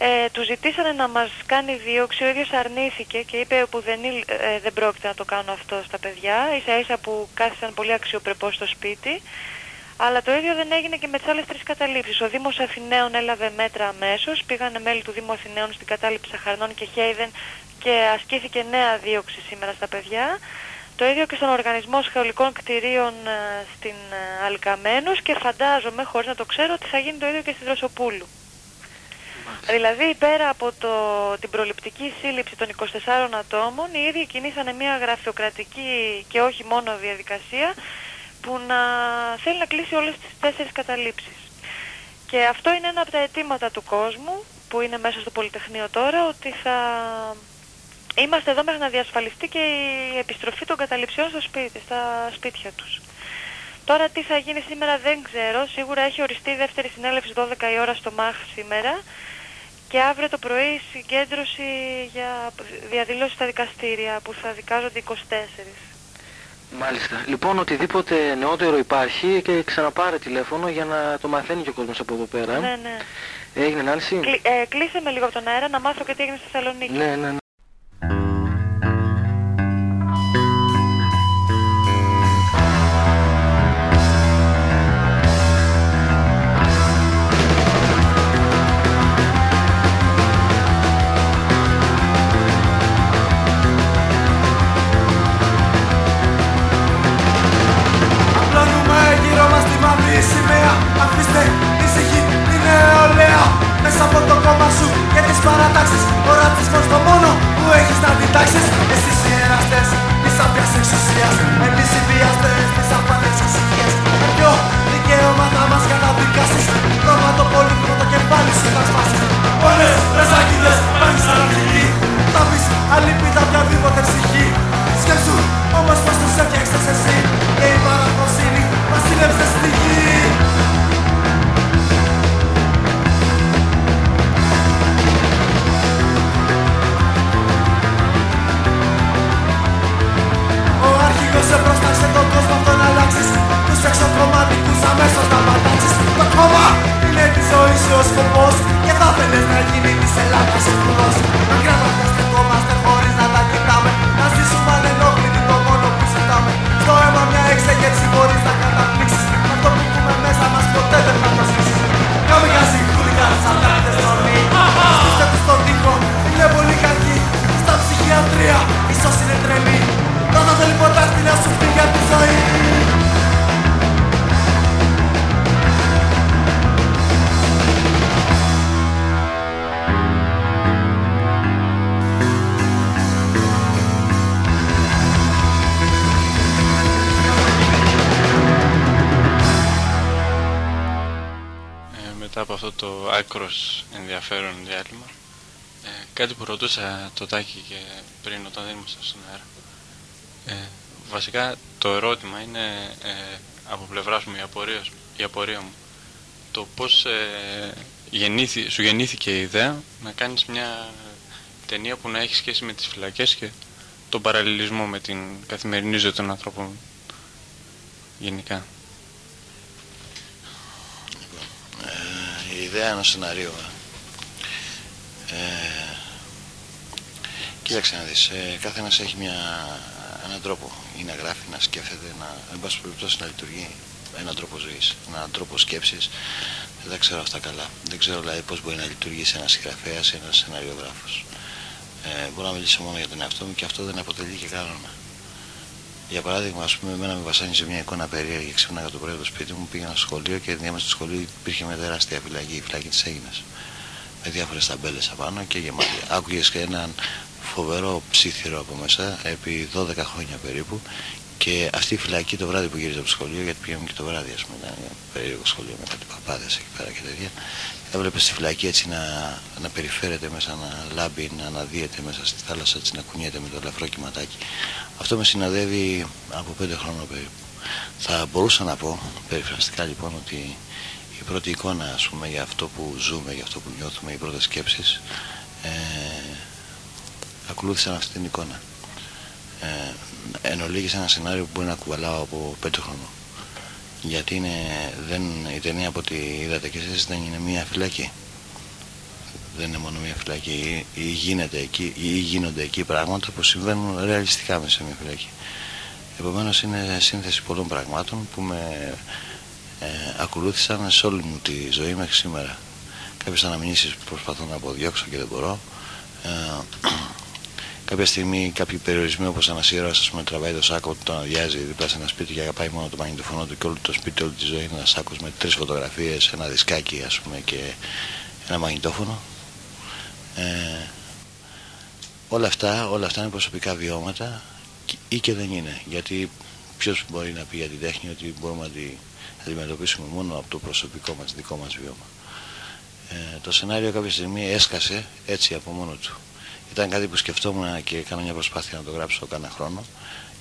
Ε, του ζητήσανε να μας κάνει δίωξη, ο ίδιος αρνήθηκε και είπε που δεν, ε, δεν πρόκειται να το κάνω αυτό στα παιδιά, ίσα ίσα που κάθισαν πολύ αξιοπρεπώς στο σπίτι. Αλλά το ίδιο δεν έγινε και με τις άλλες τρεις καταλήψεις. Ο Δήμος Αθηναίων έλαβε μέτρα αμέσως, πήγανε μέλη του Δήμου Αθηναίων στην κατάληψη Σαχαρνών και Χέιδεν και ασκήθηκε νέα δίωξη σήμερα στα παιδιά. Το ίδιο και στον Οργανισμό Σχολικών Κτηρίων ε, στην ε, Αλκαμένους και φαντάζομαι, χωρίς να το ξέρω, ότι θα γίνει το ίδιο και στην Δροσοπούλου. Δηλαδή πέρα από το, την προληπτική σύλληψη των 24 ατόμων, οι ίδιοι κινήσανε μια γραφειοκρατική και όχι μόνο διαδικασία που να θέλει να κλείσει όλες τις τέσσερις καταλήψεις. Και αυτό είναι ένα από τα αιτήματα του κόσμου που είναι μέσα στο Πολυτεχνείο τώρα, ότι θα είμαστε εδώ μέχρι να διασφαλιστεί και η επιστροφή των καταληψιών στο σπίτι, στα σπίτια τους. Τώρα τι θα γίνει σήμερα δεν ξέρω, σίγουρα έχει οριστεί η δεύτερη συνέλευση 12 η ώρα στο ΜΑΧ σήμερα και αύριο το πρωί συγκέντρωση για διαδηλώσεις στα δικαστήρια που θα δικάζονται 24. Μάλιστα. Λοιπόν, οτιδήποτε νεότερο υπάρχει και ξαναπάρε τηλέφωνο για να το μαθαίνει και ο κόσμος από εδώ πέρα. Ναι, ναι. Έγινε, Νάνση. Κλει, ε, κλείσε με λίγο από τον αέρα να μάθω και τι έγινε στη Θεσσαλονίκη. Ναι, ναι, ναι. Άπιας εξουσίας Εμείς οι βιαστές της απάνες εξουσίας Με ποιο δικαίωμα θα μας καταδικάσεις Ρώμα το πολύτιμο το κεφάλι σου θα σπάσεις Όλες τις αγγίδες πάνε σαν αρχηγοί Θα πεις αλήπητα οποιαδήποτε ψυχή. Σκέψου όμως πως τους έφτιαξες εσύ πατάξεις Το κόμμα είναι της ζωής σου ο σκοπός Και θα θέλεις να γίνει της Ελλάδας ο σπουδός Να κρατάμε στεκόμαστε χωρίς να τα κοιτάμε. Να ζήσουμε ανενόχλητοι το μόνο που ζητάμε. Στο αίμα μια εξέγερση μπορείς να καταπλήξεις. Αυτό που έχουμε μέσα μας ποτέ δεν θα το σβήσεις. Κάμε καζί, χούλιγκαν, σαν τάχτες ορμοί Στήστε τους στον τοίχο, είναι πολύ κακοί Στα ψυχιατρία, ίσως είναι τρελή. Δεν θα θέλει ποτέ αυτή να σου πει για τη ζωή το άκρος ενδιαφέρον διάλειμμα ε, κάτι που ρωτούσα το Τάκη και πριν όταν δεν ήμασταν στον αέρα ε, βασικά το ερώτημα είναι ε, από πλευράς μου η απορία, η απορία μου το πως ε, γεννήθη, σου γεννήθηκε η ιδέα να κάνεις μια ταινία που να έχει σχέση με τις φυλακές και τον παραλληλισμό με την καθημερινή ζωή των ανθρώπων γενικά; Ε, η ιδέα ενός σενάριου. Ε, κοίταξε να δεις, ε, κάθε ένας έχει μια, έναν τρόπο ή να γράφει, να σκέφτεται, να, εν πάση περιπτώσει να λειτουργεί έναν τρόπο ζωής, έναν τρόπο σκέψης. Δεν τα ξέρω αυτά καλά. Δεν ξέρω δηλαδή πώς μπορεί να λειτουργήσει ένας συγγραφέας ή ένας σεναριογράφος. Ε, μπορώ να μιλήσω μόνο για τον εαυτό μου και αυτό δεν αποτελεί και κανόνα. Για παράδειγμα, ας πούμε, εμένα με βασάνιζε μια εικόνα περίεργη. Ξύπναγα το πρωί από το σπίτι μου, πήγαινα στο σχολείο και διάμεσα στο σχολείο υπήρχε μια τεράστια φυλακή, η φυλακή της Έγινας. Με διάφορες ταμπέλες απάνω και γεμάτη. Άκουγες και έναν φοβερό ψήθυρο από μέσα επί 12 χρόνια περίπου. Και αυτή η φυλακή το βράδυ που γύριζα από το σχολείο, γιατί πήγαμε και το βράδυ, ας πούμε, ήταν ένα περίεργο σχολείο με κάτι παπάδες εκεί πέρα και τέτοια. Έβλεπες τη φυλακή έτσι να, να περιφέρεται μέσα, να λάμπει, να αναδύεται μέσα στη θάλασσα, έτσι να κουνιέται με το ελαφρό κυματάκι. Αυτό με συναδεύει από πέντε χρόνια περίπου. Θα μπορούσα να πω, περιφραστικά λοιπόν, ότι η πρώτη εικόνα ας πούμε, για αυτό που ζούμε, για αυτό που νιώθουμε, οι πρώτες σκέψεις, ε, ακολούθησαν αυτή την εικόνα. Ε, εν ολίγης ένα σενάριο που μπορεί να κουβαλάω από πέντε χρονών. Γιατί είναι, δεν, η ταινία από ό,τι είδατε κι εσείς δεν είναι μία φυλακή. Δεν είναι μόνο μια φυλακή. Ή, γίνεται εκεί, ή γίνονται εκεί πράγματα που συμβαίνουν ρεαλιστικά μέσα σε μια φυλακή. Επομένως είναι σύνθεση πολλών πραγμάτων που με ε, ακολούθησαν σε όλη μου τη ζωή μέχρι σήμερα. Κάποιες αναμνήσεις που προσπαθώ να αποδιώξω και δεν μπορώ. Ε, κάποια στιγμή κάποιοι περιορισμοί όπως ένας ήρωας ας πούμε τραβάει το σάκο του, τον αδειάζει δίπλα σε ένα σπίτι και αγαπάει μόνο το μαγνητοφωνό του και όλο το σπίτι όλη τη ζωή είναι ένας σάκος με τρεις φωτογραφίες, ένα δισκάκι ας πούμε και ένα μαγνητόφωνο. Ε, όλα αυτά, όλα αυτά είναι προσωπικά βιώματα ή και δεν είναι. Γιατί ποιος μπορεί να πει για την τέχνη ότι μπορούμε να την αντιμετωπίσουμε μόνο από το προσωπικό μας, δικό μας βιώμα. Ε, το σενάριο κάποια στιγμή έσκασε έτσι από μόνο του. Ήταν κάτι που σκεφτόμουν και έκανα μια προσπάθεια να το γράψω κάνα χρόνο.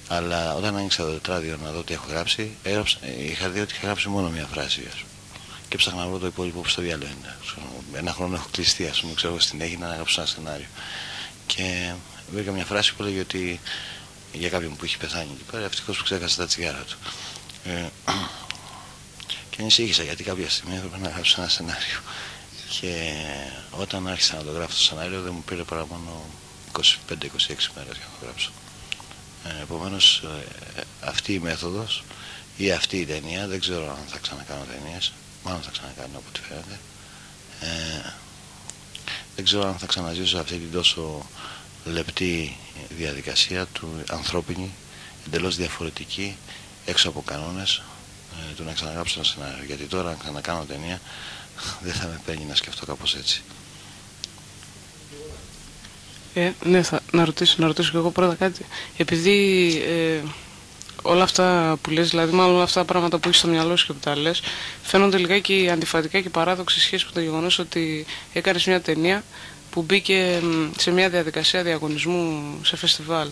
Αλλά όταν άνοιξα το τετράδιο να δω τι έχω γράψει, έγραψα, είχα δει ότι είχα γράψει μόνο μια φράση. Ας Και ψάχνα να βρω το υπόλοιπο που στο διάλογο είναι. Ένα χρόνο έχω κλειστεί, ας πούμε, ξέρω στην Έγινα να γράψω ένα σενάριο. Και βρήκα μια φράση που λέγει ότι για κάποιον που έχει πεθάνει εκεί πέρα, ευτυχώς που ξέχασε τα τσιγάρα του. Ε, <clears throat> και ανησύχησα γιατί κάποια στιγμή έπρεπε να γράψω ένα σενάριο. Και όταν άρχισα να το γράφω το σενάριο δεν μου πήρε παρά μόνο 25-26 μέρες για να το γράψω. Ε, επομένως ε, αυτή η μέθοδος ή αυτή η ταινία, δεν ξέρω αν θα ξανακάνω ταινίες, μάλλον θα ξανακάνω από ό,τι φαίνεται. Ε, δεν ξέρω αν θα ξαναζήσω αυτή την τόσο λεπτή διαδικασία του ανθρώπινη, εντελώς διαφορετική, έξω από κανόνες, ε, του να ξαναγράψω ένα σενάριο. Γιατί τώρα αν ξανακάνω ταινία δεν θα με παίρνει να σκεφτώ κάπως έτσι. Ε, ναι, θα, να, ρωτήσω, να ρωτήσω και εγώ πρώτα κάτι. Επειδή ε, όλα αυτά που λες, δηλαδή μάλλον όλα αυτά τα πράγματα που έχεις στο μυαλό σου και που τα λες, φαίνονται λιγάκι αντιφατικά και παράδοξη σχέση με το γεγονός ότι έκανες μια ταινία που μπήκε σε μια διαδικασία διαγωνισμού σε φεστιβάλ.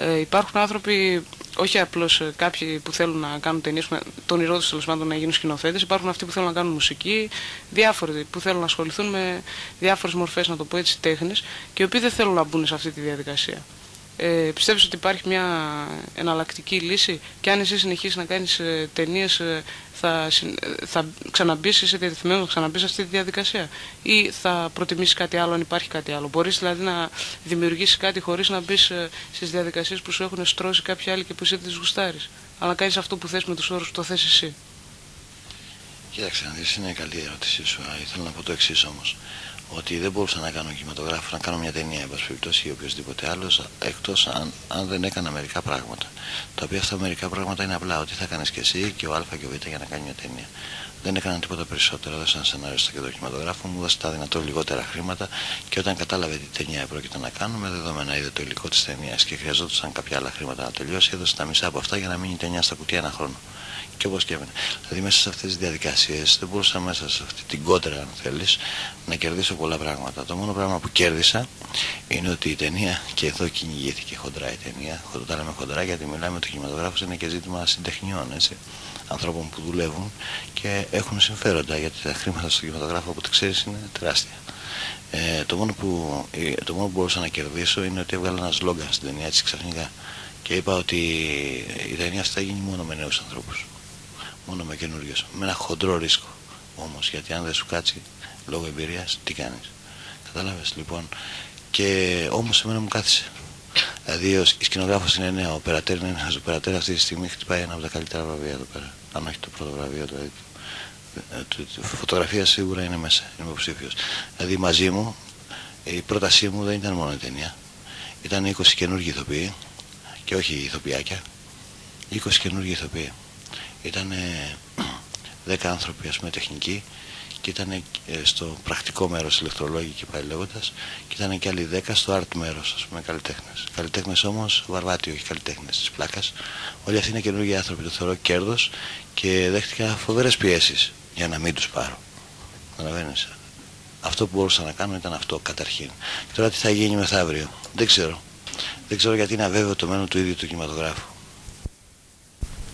Ε, υπάρχουν άνθρωποι, όχι απλώς ε, κάποιοι που θέλουν να κάνουν ταινίες, τον ηρώ του τέλος πάντων να γίνουν σκηνοθέτες, υπάρχουν αυτοί που θέλουν να κάνουν μουσική, διάφοροι που θέλουν να ασχοληθούν με διάφορες μορφές, να το πω έτσι, τέχνης και οι οποίοι δεν θέλουν να μπουν σε αυτή τη διαδικασία. Ε, πιστεύεις ότι υπάρχει μια εναλλακτική λύση; Και αν εσύ συνεχίσεις να κάνεις ε, ταινίες ε, θα, θα ξαναμπείς, είσαι διατεθειμένος να ξαναμπείς αυτή τη διαδικασία; Ή θα προτιμήσεις κάτι άλλο αν υπάρχει κάτι άλλο; Μπορείς δηλαδή να δημιουργήσεις κάτι χωρίς να μπεις ε, στις διαδικασίες που σου έχουν στρώσει κάποιοι άλλοι και που εσύ δεν τις γουστάρεις; Αλλά να κάνεις αυτό που θες με τους όρους που το θες εσύ. Κοίταξε, είναι καλή ερώτησή σου. Ήθελα να πω το εξής όμως ότι δεν μπορούσα να κάνω κινηματογράφο, να κάνω μια ταινία, εν περιπτώσει, ή οποιοδήποτε άλλος, εκτός αν, αν δεν έκανα μερικά πράγματα. Τα οποία αυτά μερικά πράγματα είναι απλά ότι θα κάνει και εσύ και ο Α και ο Β για να κάνει μια ταινία. Δεν έκανα τίποτα περισσότερο, έδωσα ένα σενάριο στο κέντρο κινηματογράφου, μου έδωσε τα δυνατό λιγότερα χρήματα και όταν κατάλαβε τι ταινία πρόκειται να κάνω, με δεδομένα είδε το υλικό της ταινίας και χρειαζόταν κάποια άλλα χρήματα να τελειώσει, έδωσε τα μισά από αυτά για να μείνει η ταινία στα κουτιά ένα χρόνο και όπως και έμενε. Δηλαδή μέσα σε αυτές τις διαδικασίες δεν μπορούσα μέσα σε αυτή την κόντρα αν θέλεις να κερδίσω πολλά πράγματα. Το μόνο πράγμα που κέρδισα είναι ότι η ταινία και εδώ κυνηγήθηκε χοντρά η ταινία. Το λέμε χοντρά γιατί μιλάμε το κινηματογράφος είναι και ζήτημα συντεχνιών έτσι. Ανθρώπων που δουλεύουν και έχουν συμφέροντα γιατί τα χρήματα στο κινηματογράφο που το ξέρεις είναι τεράστια. Ε, το, μόνο που, ε, το μόνο που μπορούσα να κερδίσω είναι ότι έβγαλα ένα σλόγκαν στην ταινία έτσι ξαφνικά και είπα ότι η ταινία αυτή θα γίνει μόνο με νέους ανθρώπους μόνο με καινούριο. Με ένα χοντρό ρίσκο όμως, γιατί αν δεν σου κάτσει λόγω εμπειρίας, τι κάνεις. Κατάλαβες λοιπόν. Και όμως εμένα μου κάθισε. Δηλαδή ο σκηνογράφος είναι νέο, ο Περατέρ είναι ένας. Ο Περατέρ αυτή τη στιγμή χτυπάει ένα από τα καλύτερα βραβεία εδώ πέρα. Αν όχι το πρώτο βραβείο, δηλαδή. Φωτογραφία σίγουρα είναι μέσα, είναι υποψήφιος. Δηλαδή μαζί μου η πρότασή μου δεν ήταν μόνο η ταινία. Ήταν 20 καινούργιοι ηθοποιοί και όχι ηθοποιάκια. 20 καινούργιοι ηθοποιοί ήταν 10 <clears throat> άνθρωποι ας πούμε τεχνικοί και ήταν στο πρακτικό μέρος ηλεκτρολόγοι και πάλι λέγοντας και ήταν και άλλοι 10 στο art μέρος ας πούμε καλλιτέχνες. Καλλιτέχνες όμως βαρβάτι όχι καλλιτέχνες της πλάκας. Όλοι αυτοί είναι καινούργιοι άνθρωποι, το θεωρώ κέρδος και δέχτηκα φοβερές πιέσεις για να μην τους πάρω. Καταλαβαίνεις. Αυτό που μπορούσα να κάνω ήταν αυτό καταρχήν. Τώρα τι θα γίνει μεθαύριο. Δεν ξέρω. Δεν ξέρω γιατί είναι αβέβαιο το μέλλον του ίδιου του κινηματογράφου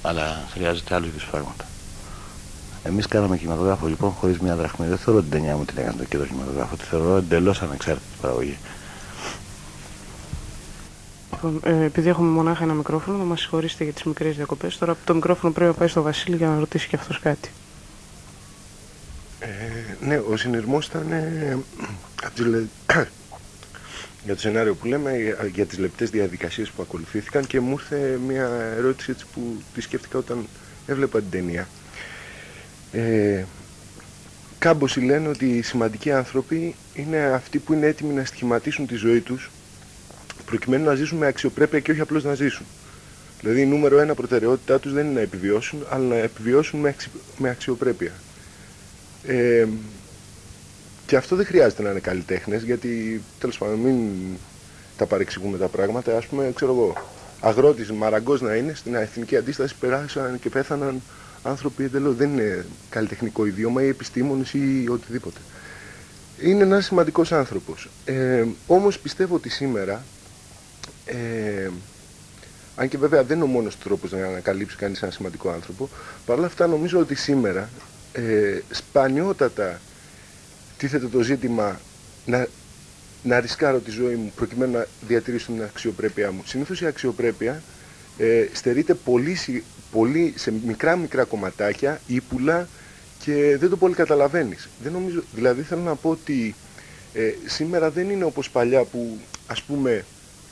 αλλά χρειάζεται άλλου είδους πράγματα. Εμείς κάναμε κινηματογράφο λοιπόν χωρίς μια δραχμή. Δεν θεωρώ την ταινιά μου την έκανε το κέντρο κινηματογράφο, τη θεωρώ εντελώς ανεξάρτητη παραγωγή. Λοιπόν, ε, επειδή έχουμε μονάχα ένα μικρόφωνο, θα μας συγχωρήσετε για τις μικρές διακοπές. Τώρα το μικρόφωνο πρέπει να πάει στο Βασίλη για να ρωτήσει και αυτός κάτι. Ε, Ναι, ο συνειρμός ήταν ε, <clears throat> για το σενάριο που λέμε, για τις λεπτές διαδικασίες που ακολουθήθηκαν και μου ήρθε μια ερώτηση έτσι που τη σκέφτηκα όταν έβλεπα την ταινία. Ε, κάμποσοι λένε ότι οι σημαντικοί άνθρωποι είναι αυτοί που είναι έτοιμοι να στοιχηματίσουν τη ζωή τους προκειμένου να ζήσουν με αξιοπρέπεια και όχι απλώς να ζήσουν. Δηλαδή η νούμερο ένα προτεραιότητά τους δεν είναι να επιβιώσουν, αλλά να επιβιώσουν με, με αξιοπρέπεια. Ε, και αυτό δεν χρειάζεται να είναι καλλιτέχνες, γιατί τέλος πάντων μην τα παρεξηγούμε τα πράγματα. Α πούμε, ξέρω εγώ, αγρότης μαραγκός να είναι στην εθνική αντίσταση περάσαν και πέθαναν άνθρωποι εντελώ. Δεν είναι καλλιτεχνικό ιδιώμα ή επιστήμονες ή οτιδήποτε. Είναι ένας σημαντικός άνθρωπος. Ε, Όμως πιστεύω ότι σήμερα. Ε, αν και βέβαια δεν είναι ο μόνος τρόπος να ανακαλύψει κανείς ένα σημαντικό άνθρωπο, παρ' αυτά νομίζω ότι σήμερα ε, σπανιότατα τίθεται το ζήτημα να, να ρισκάρω τη ζωή μου προκειμένου να διατηρήσω την αξιοπρέπειά μου. Συνήθως η αξιοπρέπεια ε, στερείται πολύ, πολύ, σε μικρά μικρά κομματάκια, ύπουλα και δεν το πολύ καταλαβαίνεις. Δεν νομίζω, δηλαδή θέλω να πω ότι ε, σήμερα δεν είναι όπως παλιά που ας πούμε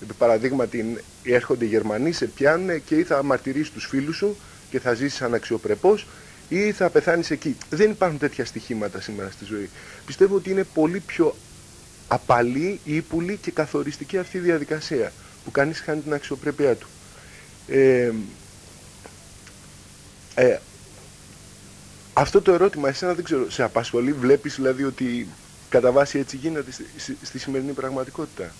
επί παραδείγματι έρχονται οι Γερμανοί, σε πιάνουν και ή θα μαρτυρήσεις τους φίλους σου και θα ζήσεις αναξιοπρεπώς ή θα πεθάνεις εκεί. Δεν υπάρχουν τέτοια στοιχήματα σήμερα στη ζωή. Πιστεύω ότι είναι πολύ πιο απαλή, ύπουλη και καθοριστική αυτή η διαδικασία που κανείς χάνει την αξιοπρέπειά του. Ε, ε, αυτό το ερώτημα, εσένα δεν ξέρω, σε απασχολεί, βλέπεις δηλαδή ότι κατά βάση έτσι γίνεται στη, στη, σημερινή πραγματικότητα;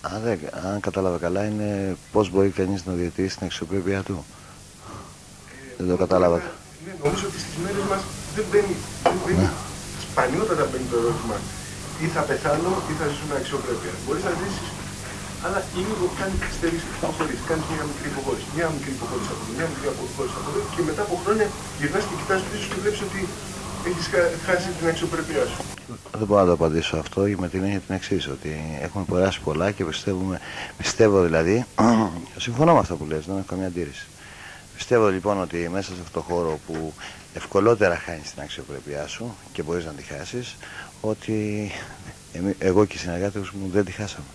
Αν, δεν, αν κατάλαβα καλά είναι πώς μπορεί κανείς να διατηρήσει την αξιοπρέπειά του; Δεν το κατάλαβα. Ναι, νομίζω ότι στις μέρες μας δεν μπαίνει, δεν μπαίνει, ναι. σπανιότατα μπαίνει το ερώτημα ή θα πεθάνω ή θα ζήσω με αξιοπρέπεια. Μπορείς να ζήσεις, αλλά λίγο κάνει καθυστερήσεις, υποχωρήσει, κάνεις μια μικρή υποχώρηση, μια μικρή υποχώρηση από εδώ, μια μικρή υποχώρηση από εδώ και μετά από χρόνια γυρνάς και κοιτάς πίσω και βλέπεις ότι έχεις χάσει την αξιοπρέπειά σου. Δεν μπορώ να το απαντήσω αυτό με την έννοια την εξής, ότι έχουμε περάσει πολλά και πιστεύουμε, πιστεύω δηλαδή, <clears throat> συμφωνώ με αυτά που λες, δεν έχω καμία αντίρρηση. Πιστεύω λοιπόν ότι μέσα σε αυτό το χώρο που ευκολότερα χάνεις την αξιοπρέπειά σου και μπορείς να τη χάσεις, ότι εγώ και οι συνεργάτες μου δεν τη χάσαμε.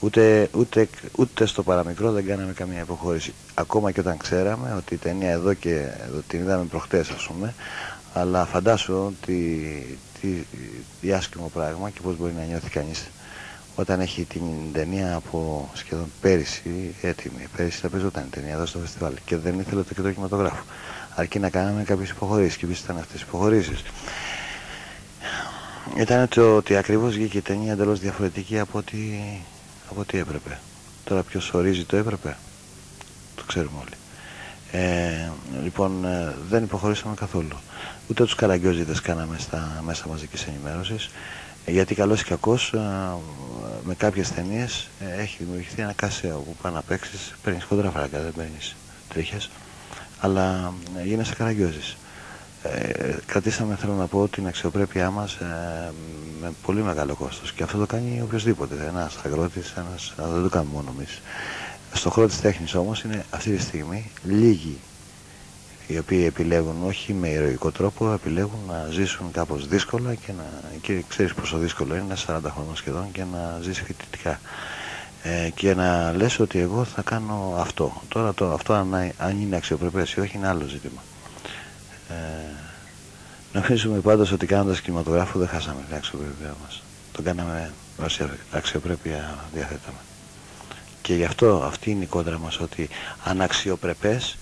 Ούτε, ούτε, ούτε στο παραμικρό δεν κάναμε καμία υποχώρηση. Ακόμα και όταν ξέραμε ότι η ταινία εδώ και εδώ την είδαμε προχτές ας πούμε, αλλά φαντάσου ότι τι διάσκημο πράγμα και πώς μπορεί να νιώθει κανείς όταν έχει την ταινία από σχεδόν πέρυσι έτοιμη. Πέρυσι θα παίζονταν η ταινία εδώ στο φεστιβάλ και δεν ήθελε το και το κινηματογράφο. Αρκεί να κάναμε κάποιες υποχωρήσεις και επίσης ήταν αυτές οι υποχωρήσεις. Ήταν το ότι ακριβώς βγήκε η ταινία εντελώς διαφορετική από ό,τι, από ό,τι έπρεπε. Τώρα ποιος ορίζει το έπρεπε, το ξέρουμε όλοι. Ε, λοιπόν, ε, δεν υποχωρήσαμε καθόλου. Ούτε τους καραγκιόζιδες κάναμε στα μέσα μαζικής ενημέρωσης. Γιατί καλός ή κακός με κάποιες ταινίες ε, έχει δημιουργηθεί ένα κάσεο που πάει να παίξεις, παίρνεις κοντρά φράγκα, δεν παίρνεις τρίχες, αλλά ε, γίνεσαι καραγκιόζης. Ε, κρατήσαμε, θέλω να πω, την αξιοπρέπειά μας ε, με πολύ μεγάλο κόστος και αυτό το κάνει οποιοδήποτε, ένας αγρότης, ένας, δεν το κάνουμε μόνο εμείς. Στον χώρο της τέχνης όμως είναι αυτή τη στιγμή λίγοι οι οποίοι επιλέγουν όχι με ηρωικό τρόπο, επιλέγουν να ζήσουν κάπως δύσκολα και να, και ξέρεις πόσο δύσκολο είναι, 40 χρόνια σχεδόν και να ζήσει φοιτητικά. Ε, και να λες ότι εγώ θα κάνω αυτό. Τώρα το, αυτό αν, αν είναι αξιοπρεπές ή όχι είναι άλλο ζήτημα. Ε, νομίζουμε πάντως ότι κάνοντας κινηματογράφο δεν χάσαμε την αξιοπρέπειά μας. Το κάναμε όσοι αξιοπρέπεια διαθέταμε. Και γι' αυτό αυτή είναι η κόντρα μας ότι αναξιοπρεπές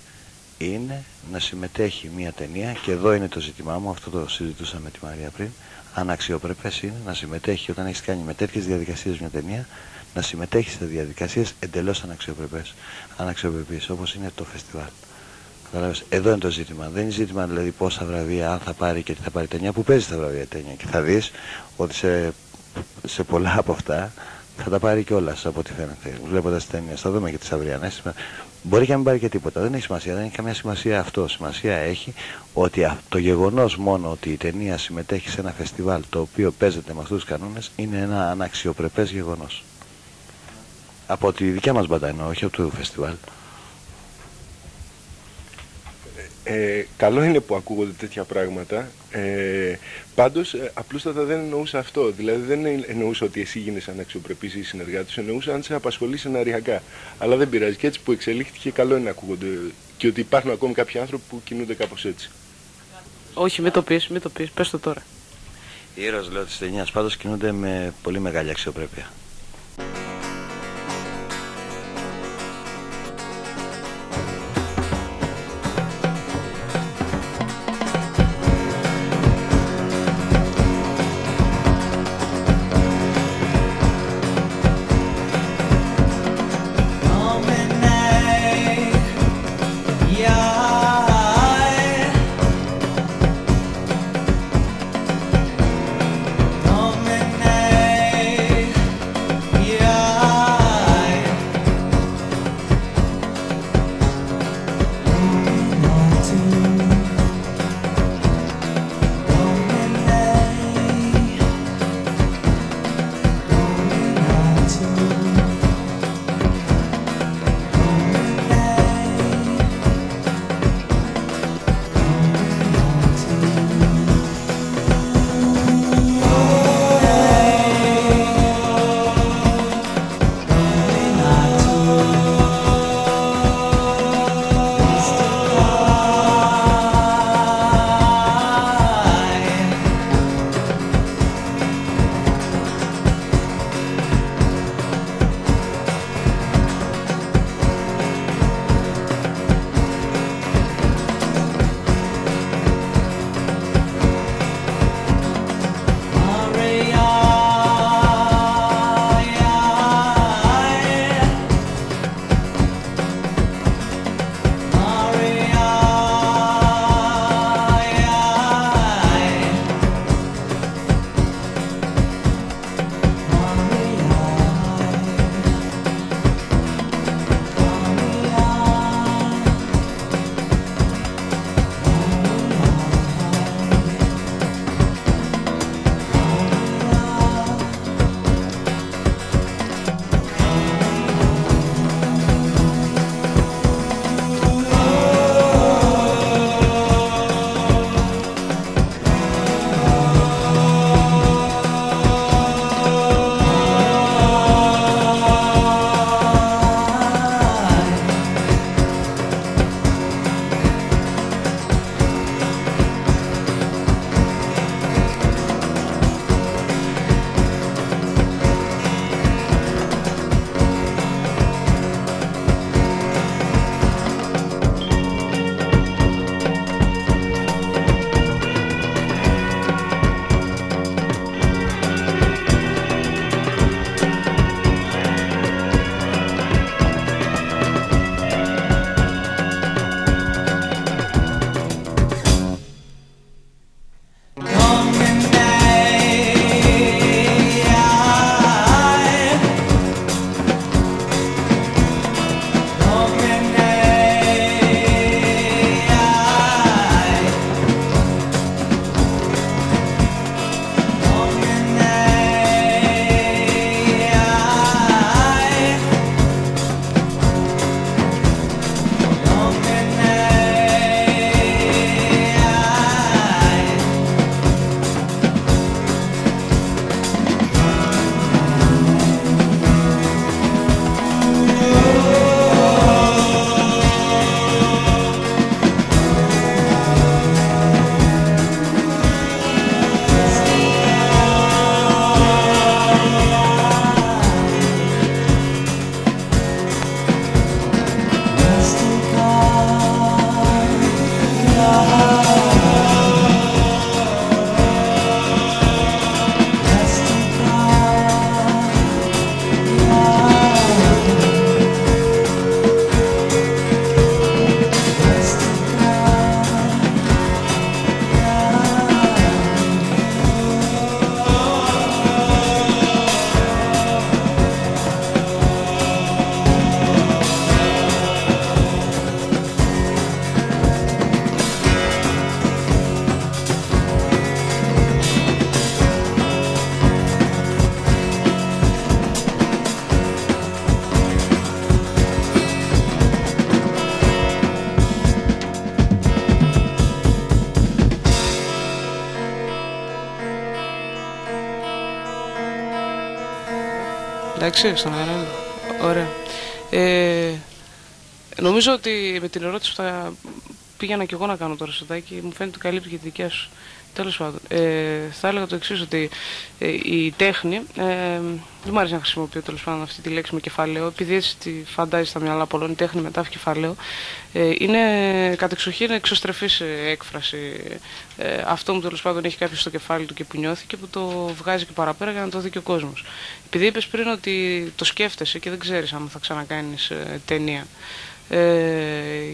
είναι να συμμετέχει μια ταινία και εδώ είναι το ζήτημά μου, αυτό το συζητούσαμε με τη Μαρία πριν αν αξιοπρεπές είναι να συμμετέχει όταν έχεις κάνει με τέτοιες διαδικασίες μια ταινία να συμμετέχεις σε διαδικασίες εντελώς αναξιοπρεπές, αναξιοπρεπείς όπως είναι το φεστιβάλ. Καταλάβες, εδώ είναι το ζήτημα. Δεν είναι ζήτημα δηλαδή πόσα βραβεία, αν θα πάρει και τι θα πάρει ταινία, που παίζει τα βραβεία ταινία. Και θα δεις ότι σε, σε πολλά από αυτά θα τα πάρει κιόλας από ό,τι φαίνεται. Βλέποντας τι ταινίε, θα δούμε και τις αυριανές. Μπορεί και να μην πάρει και τίποτα. Δεν έχει σημασία. Δεν έχει καμία σημασία αυτό. Σημασία έχει ότι το γεγονός μόνο ότι η ταινία συμμετέχει σε ένα φεστιβάλ το οποίο παίζεται με αυτούς τους κανόνες είναι ένα αναξιοπρεπές γεγονός. Από τη δικιά μας μπατά όχι από το φεστιβάλ. Ε, καλό είναι που ακούγονται τέτοια πράγματα. Ε, πάντως, ε, απλούστατα δεν εννοούσα αυτό. Δηλαδή, δεν εννοούσα ότι εσύ γίνεσαι αναξιοπρεπής ή συνεργάτης. Εννοούσα αν σε απασχολεί σεναριακά. Αλλά δεν πειράζει. Και έτσι που εξελίχθηκε, καλό είναι να ακούγονται. Και ότι υπάρχουν ακόμη κάποιοι άνθρωποι που κινούνται κάπως έτσι. Όχι, μην το πεις, μην το πεις. Πες το τώρα. Οι ήρωες, λέω, της ταινίας πάντως κινούνται με πολύ μεγάλη αξιοπρέπεια. Εντάξει, στον αέρα είναι. Ωραία. Ε, νομίζω ότι με την ερώτηση που θα πήγαινα και εγώ να κάνω τώρα στο τάκι, μου φαίνεται ότι καλύπτει και τη δικιά σου. Τέλος πάντων, ε, θα έλεγα το εξής ότι ε, η τέχνη, ε, δεν μου αρέσει να χρησιμοποιώ τέλος πάντων αυτή τη λέξη με κεφαλαίο, επειδή έτσι τη φαντάζει στα μυαλά πολλών, η τέχνη μετά κεφαλαίο, ε, είναι κατεξοχήν εξωστρεφής ε, έκφραση ε, αυτό που τέλος πάντων έχει κάποιο στο κεφάλι του και που νιώθει και που το βγάζει και παραπέρα για να το δει και ο κόσμος. Επειδή είπες πριν ότι το σκέφτεσαι και δεν ξέρεις αν θα ξανακάνεις ε, ταινία. Ε,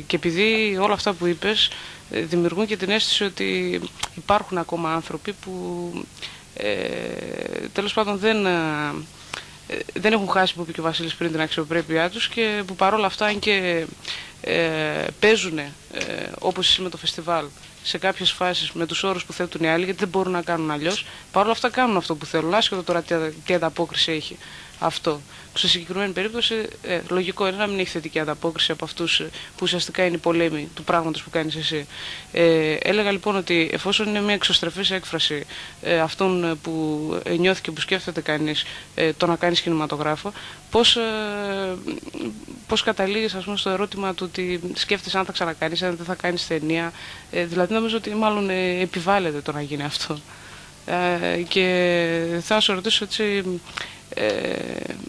και επειδή όλα αυτά που είπες ε, δημιουργούν και την αίσθηση ότι υπάρχουν ακόμα άνθρωποι που ε, τέλος πάντων δεν, ε, δεν έχουν χάσει που είπε και ο Βασίλης πριν την αξιοπρέπειά τους και που παρόλα αυτά αν και ε, παίζουν ε, όπως εσύ με το φεστιβάλ σε κάποιες φάσεις με τους όρους που θέτουν οι άλλοι γιατί δεν μπορούν να κάνουν αλλιώς παρόλα αυτά κάνουν αυτό που θέλουν άσχετο τώρα τι, τι ανταπόκριση έχει αυτό. Σε συγκεκριμένη περίπτωση, ε, λογικό είναι να μην έχει θετική ανταπόκριση από αυτούς ε, που ουσιαστικά είναι οι πολέμοι του πράγματος που κάνεις εσύ. Ε, έλεγα λοιπόν ότι εφόσον είναι μια εξωστρεφής έκφραση ε, αυτών που νιώθει και που σκέφτεται κανείς ε, το να κάνεις κινηματογράφο, πώς ε, πώς καταλήγεις στο ερώτημα του ότι σκέφτεσαι αν θα ξανακάνεις, αν δεν θα κάνεις ταινία. Ε, δηλαδή, νομίζω ότι μάλλον ε, επιβάλλεται το να γίνει αυτό. Ε, και θα σου ρωτήσω έτσι, ε,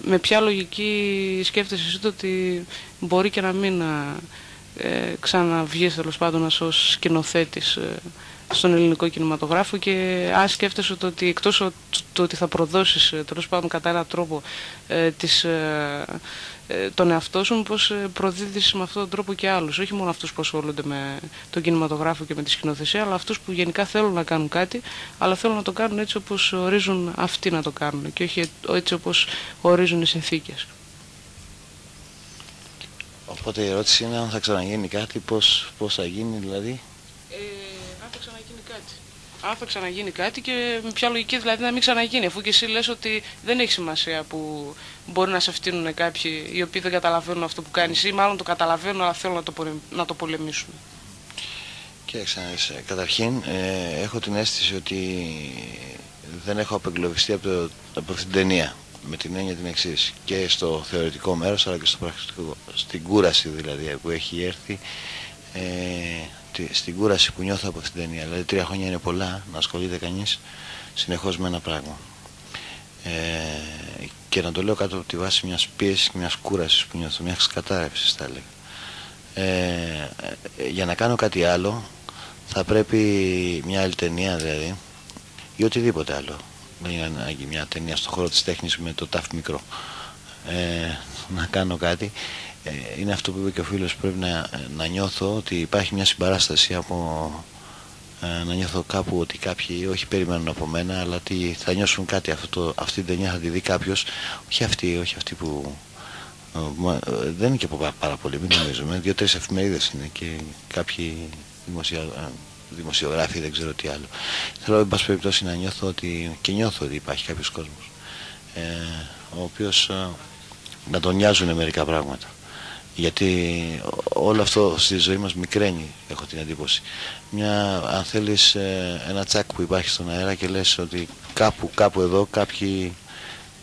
με ποια λογική σκέφτεσαι εσύ ότι μπορεί και να μην ε, ξαναβγείς τέλος πάντων ως σκηνοθέτης ε, στον ελληνικό κινηματογράφο και αν σκέφτεσαι το ότι εκτός το ότι θα προδώσεις ε, τέλος πάντων κατά έναν τρόπο ε, τις, ε, ε, τον εαυτό σου, πως ε, προδίδεις με αυτόν τον τρόπο και άλλους. Όχι μόνο αυτούς που ασχολούνται με τον κινηματογράφο και με τη σκηνοθεσία, αλλά αυτούς που γενικά θέλουν να κάνουν κάτι, αλλά θέλουν να το κάνουν έτσι όπως ορίζουν αυτοί να το κάνουν και όχι έτσι όπως ορίζουν οι συνθήκες. Οπότε η ερώτηση είναι αν θα ξαναγίνει κάτι, πώς, πώς θα γίνει δηλαδή; Ε, αν θα ξαναγίνει κάτι αν θα ξαναγίνει κάτι και με ποια λογική δηλαδή να μην ξαναγίνει. Αφού και εσύ λες ότι δεν έχει σημασία που μπορεί να σε φτύνουν κάποιοι οι οποίοι δεν καταλαβαίνουν αυτό που κάνεις ή μάλλον το καταλαβαίνουν αλλά θέλουν να το, να το πολεμήσουν. Κοίταξε, καταρχήν ε, έχω την αίσθηση ότι δεν έχω απεγκλωβιστεί από, το, από την ταινία με την έννοια την εξής και στο θεωρητικό μέρος αλλά και στο πρακτικό, στην κούραση δηλαδή που έχει έρθει ε, στην κούραση που νιώθω από αυτήν την ταινία. Δηλαδή, τρία χρόνια είναι πολλά να ασχολείται κανείς συνεχώς με ένα πράγμα. Ε, και να το λέω κάτω από τη βάση μιας πίεσης και μιας κούρασης που νιώθω, μιας κατάρρευσης, θα έλεγα. Ε, για να κάνω κάτι άλλο, θα πρέπει μια άλλη ταινία δηλαδή, ή οτιδήποτε άλλο. Δεν είναι ανάγκη μια ταινία στον χώρο της τέχνης με το τάφ μικρό. Ε, να κάνω κάτι ε, είναι αυτό που είπε και ο φίλος πρέπει να, να νιώθω ότι υπάρχει μια συμπαράσταση από ε, να νιώθω κάπου ότι κάποιοι όχι περιμένουν από μένα αλλά ότι θα νιώσουν κάτι αυτό, αυτή την ταινία θα τη δει κάποιος. Όχι αυτή, όχι αυτή που ε, δεν είναι και από πάρα πολύ μην νομίζουμε. Δύο-τρεις εφημερίδες είναι και κάποιοι δημοσια, δημοσιογράφοι δεν ξέρω τι άλλο. Θέλω εν πάση περιπτώσει να νιώθω ότι και νιώθω ότι υπάρχει κάποιος κόσμος ε, ο οποίος να τον νοιάζουν μερικά πράγματα γιατί όλο αυτό στη ζωή μας μικραίνει έχω την εντύπωση μια, αν θέλεις ε, ένα τσάκ που υπάρχει στον αέρα και λες ότι κάπου, κάπου εδώ κάποιοι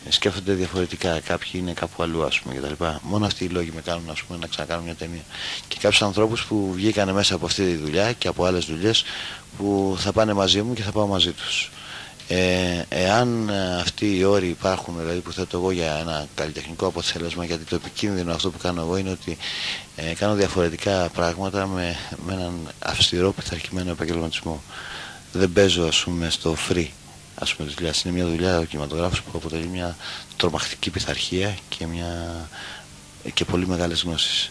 σκέφτονται διαφορετικά, κάποιοι είναι κάπου αλλού ας πούμε κτλ. Μόνο αυτοί οι λόγοι με κάνουν ας πούμε, να ξανακάνουν μια ταινία. Και κάποιους ανθρώπους που βγήκαν μέσα από αυτή τη δουλειά και από άλλες δουλειές που θα πάνε μαζί μου και θα πάω μαζί τους. Ε, εάν ε, αυτοί οι όροι υπάρχουν, δηλαδή που θέτω εγώ για ένα καλλιτεχνικό αποτέλεσμα, γιατί το επικίνδυνο αυτό που κάνω εγώ είναι ότι ε, κάνω διαφορετικά πράγματα με, με έναν αυστηρό πειθαρχημένο επαγγελματισμό. Δεν παίζω ας πούμε στο free ας πούμε δουλειά. Είναι μια δουλειά ο κινηματογράφος που αποτελεί μια τρομακτική πειθαρχία και, μια, και πολύ μεγάλες γνώσεις.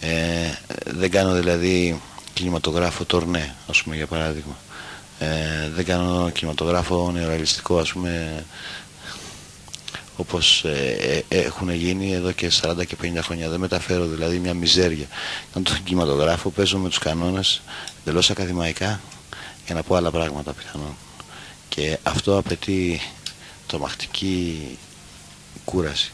Ε, δεν κάνω δηλαδή κινηματογράφο τορνέ, ας πούμε για παράδειγμα. Ε, δεν κάνω κινηματογράφο νεοραλιστικό ας πούμε όπως ε, ε, έχουν γίνει εδώ και 40 και 50 χρόνια. Δεν μεταφέρω δηλαδή μια μιζέρια. Κάνω τον κινηματογράφο, παίζω με τους κανόνες εντελώς ακαδημαϊκά για να πω άλλα πράγματα πιθανόν. Και αυτό απαιτεί τρομακτική κούραση.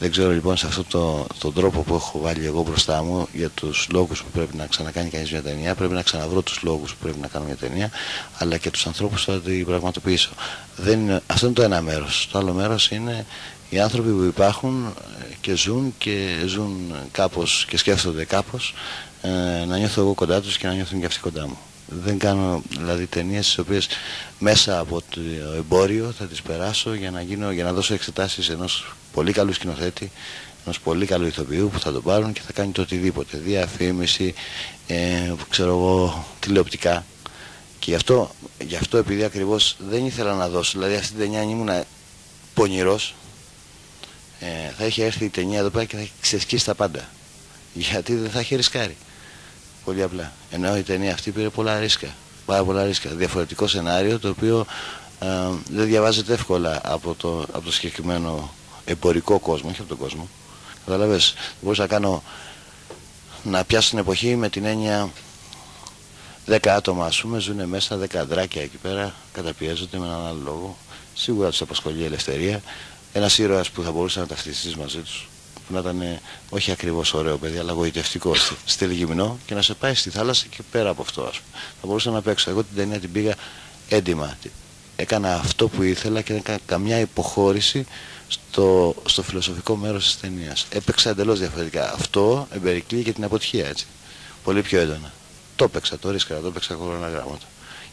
Δεν ξέρω λοιπόν σε αυτόν το, τον τρόπο που έχω βάλει εγώ μπροστά μου για τους λόγους που πρέπει να ξανακάνει κανείς μια ταινία, πρέπει να ξαναβρω τους λόγους που πρέπει να κάνω μια ταινία, αλλά και τους ανθρώπους που θα την πραγματοποιήσω. Δεν είναι, αυτό είναι το ένα μέρος. Το άλλο μέρος είναι Οι άνθρωποι που υπάρχουν ε, και ζουν και ζουν κάπως και σκέφτονται κάπως ε, να νιώθω εγώ κοντά τους και να νιώθουν και αυτοί κοντά μου. Δεν κάνω δηλαδή ταινίες τις οποίες μέσα από το εμπόριο θα τις περάσω για να, γίνω, για να δώσω εξετάσεις ενός πολύ καλού σκηνοθέτη, ενός πολύ καλού ηθοποιού που θα το πάρουν και θα κάνει το οτιδήποτε. Διαφήμιση, ε, ξέρω εγώ, τηλεοπτικά. Και γι' αυτό, γι αυτό επειδή ακριβώς δεν ήθελα να δώσω, δηλαδή αυτή την ταινία ήμουν πονηρός, ε, θα είχε έρθει η ταινία εδώ πέρα και θα είχε ξεσκίσει τα πάντα. Γιατί δεν θα είχε ρισκάρει. Πολύ απλά. Ενώ η ταινία αυτή πήρε πολλά ρίσκα. Πάρα πολλά ρίσκα. Διαφορετικό σενάριο το οποίο ε, δεν διαβάζεται εύκολα από το, από το συγκεκριμένο εμπορικό κόσμο, όχι από τον κόσμο. Καταλαβες, μπορούσα να κάνω να πιάσω την εποχή με την έννοια 10 άτομα ας πούμε ζουν μέσα, 10 αντράκια εκεί πέρα, καταπιέζονται με έναν άλλο λόγο. Σίγουρα τους απασχολεί η ελευθερία. Ένας ήρωας που θα μπορούσε να ταυτιστείς μαζί τους που να ήταν όχι ακριβώς ωραίο παιδί, αλλά γοητευτικό στη γυμνό και να σε πάει στη θάλασσα και πέρα από αυτό, ας πούμε. Θα μπορούσα να παίξω. Εγώ την ταινία την πήγα έντιμα. Έκανα αυτό που ήθελα και δεν έκανα καμιά υποχώρηση στο, στο φιλοσοφικό μέρος της ταινίας. Έπαιξα εντελώς διαφορετικά. Αυτό εμπερικλεί και την αποτυχία έτσι. Πολύ πιο έντονα. Το έπαιξα, το ρίσκαρα, το έπαιξα γράμματα.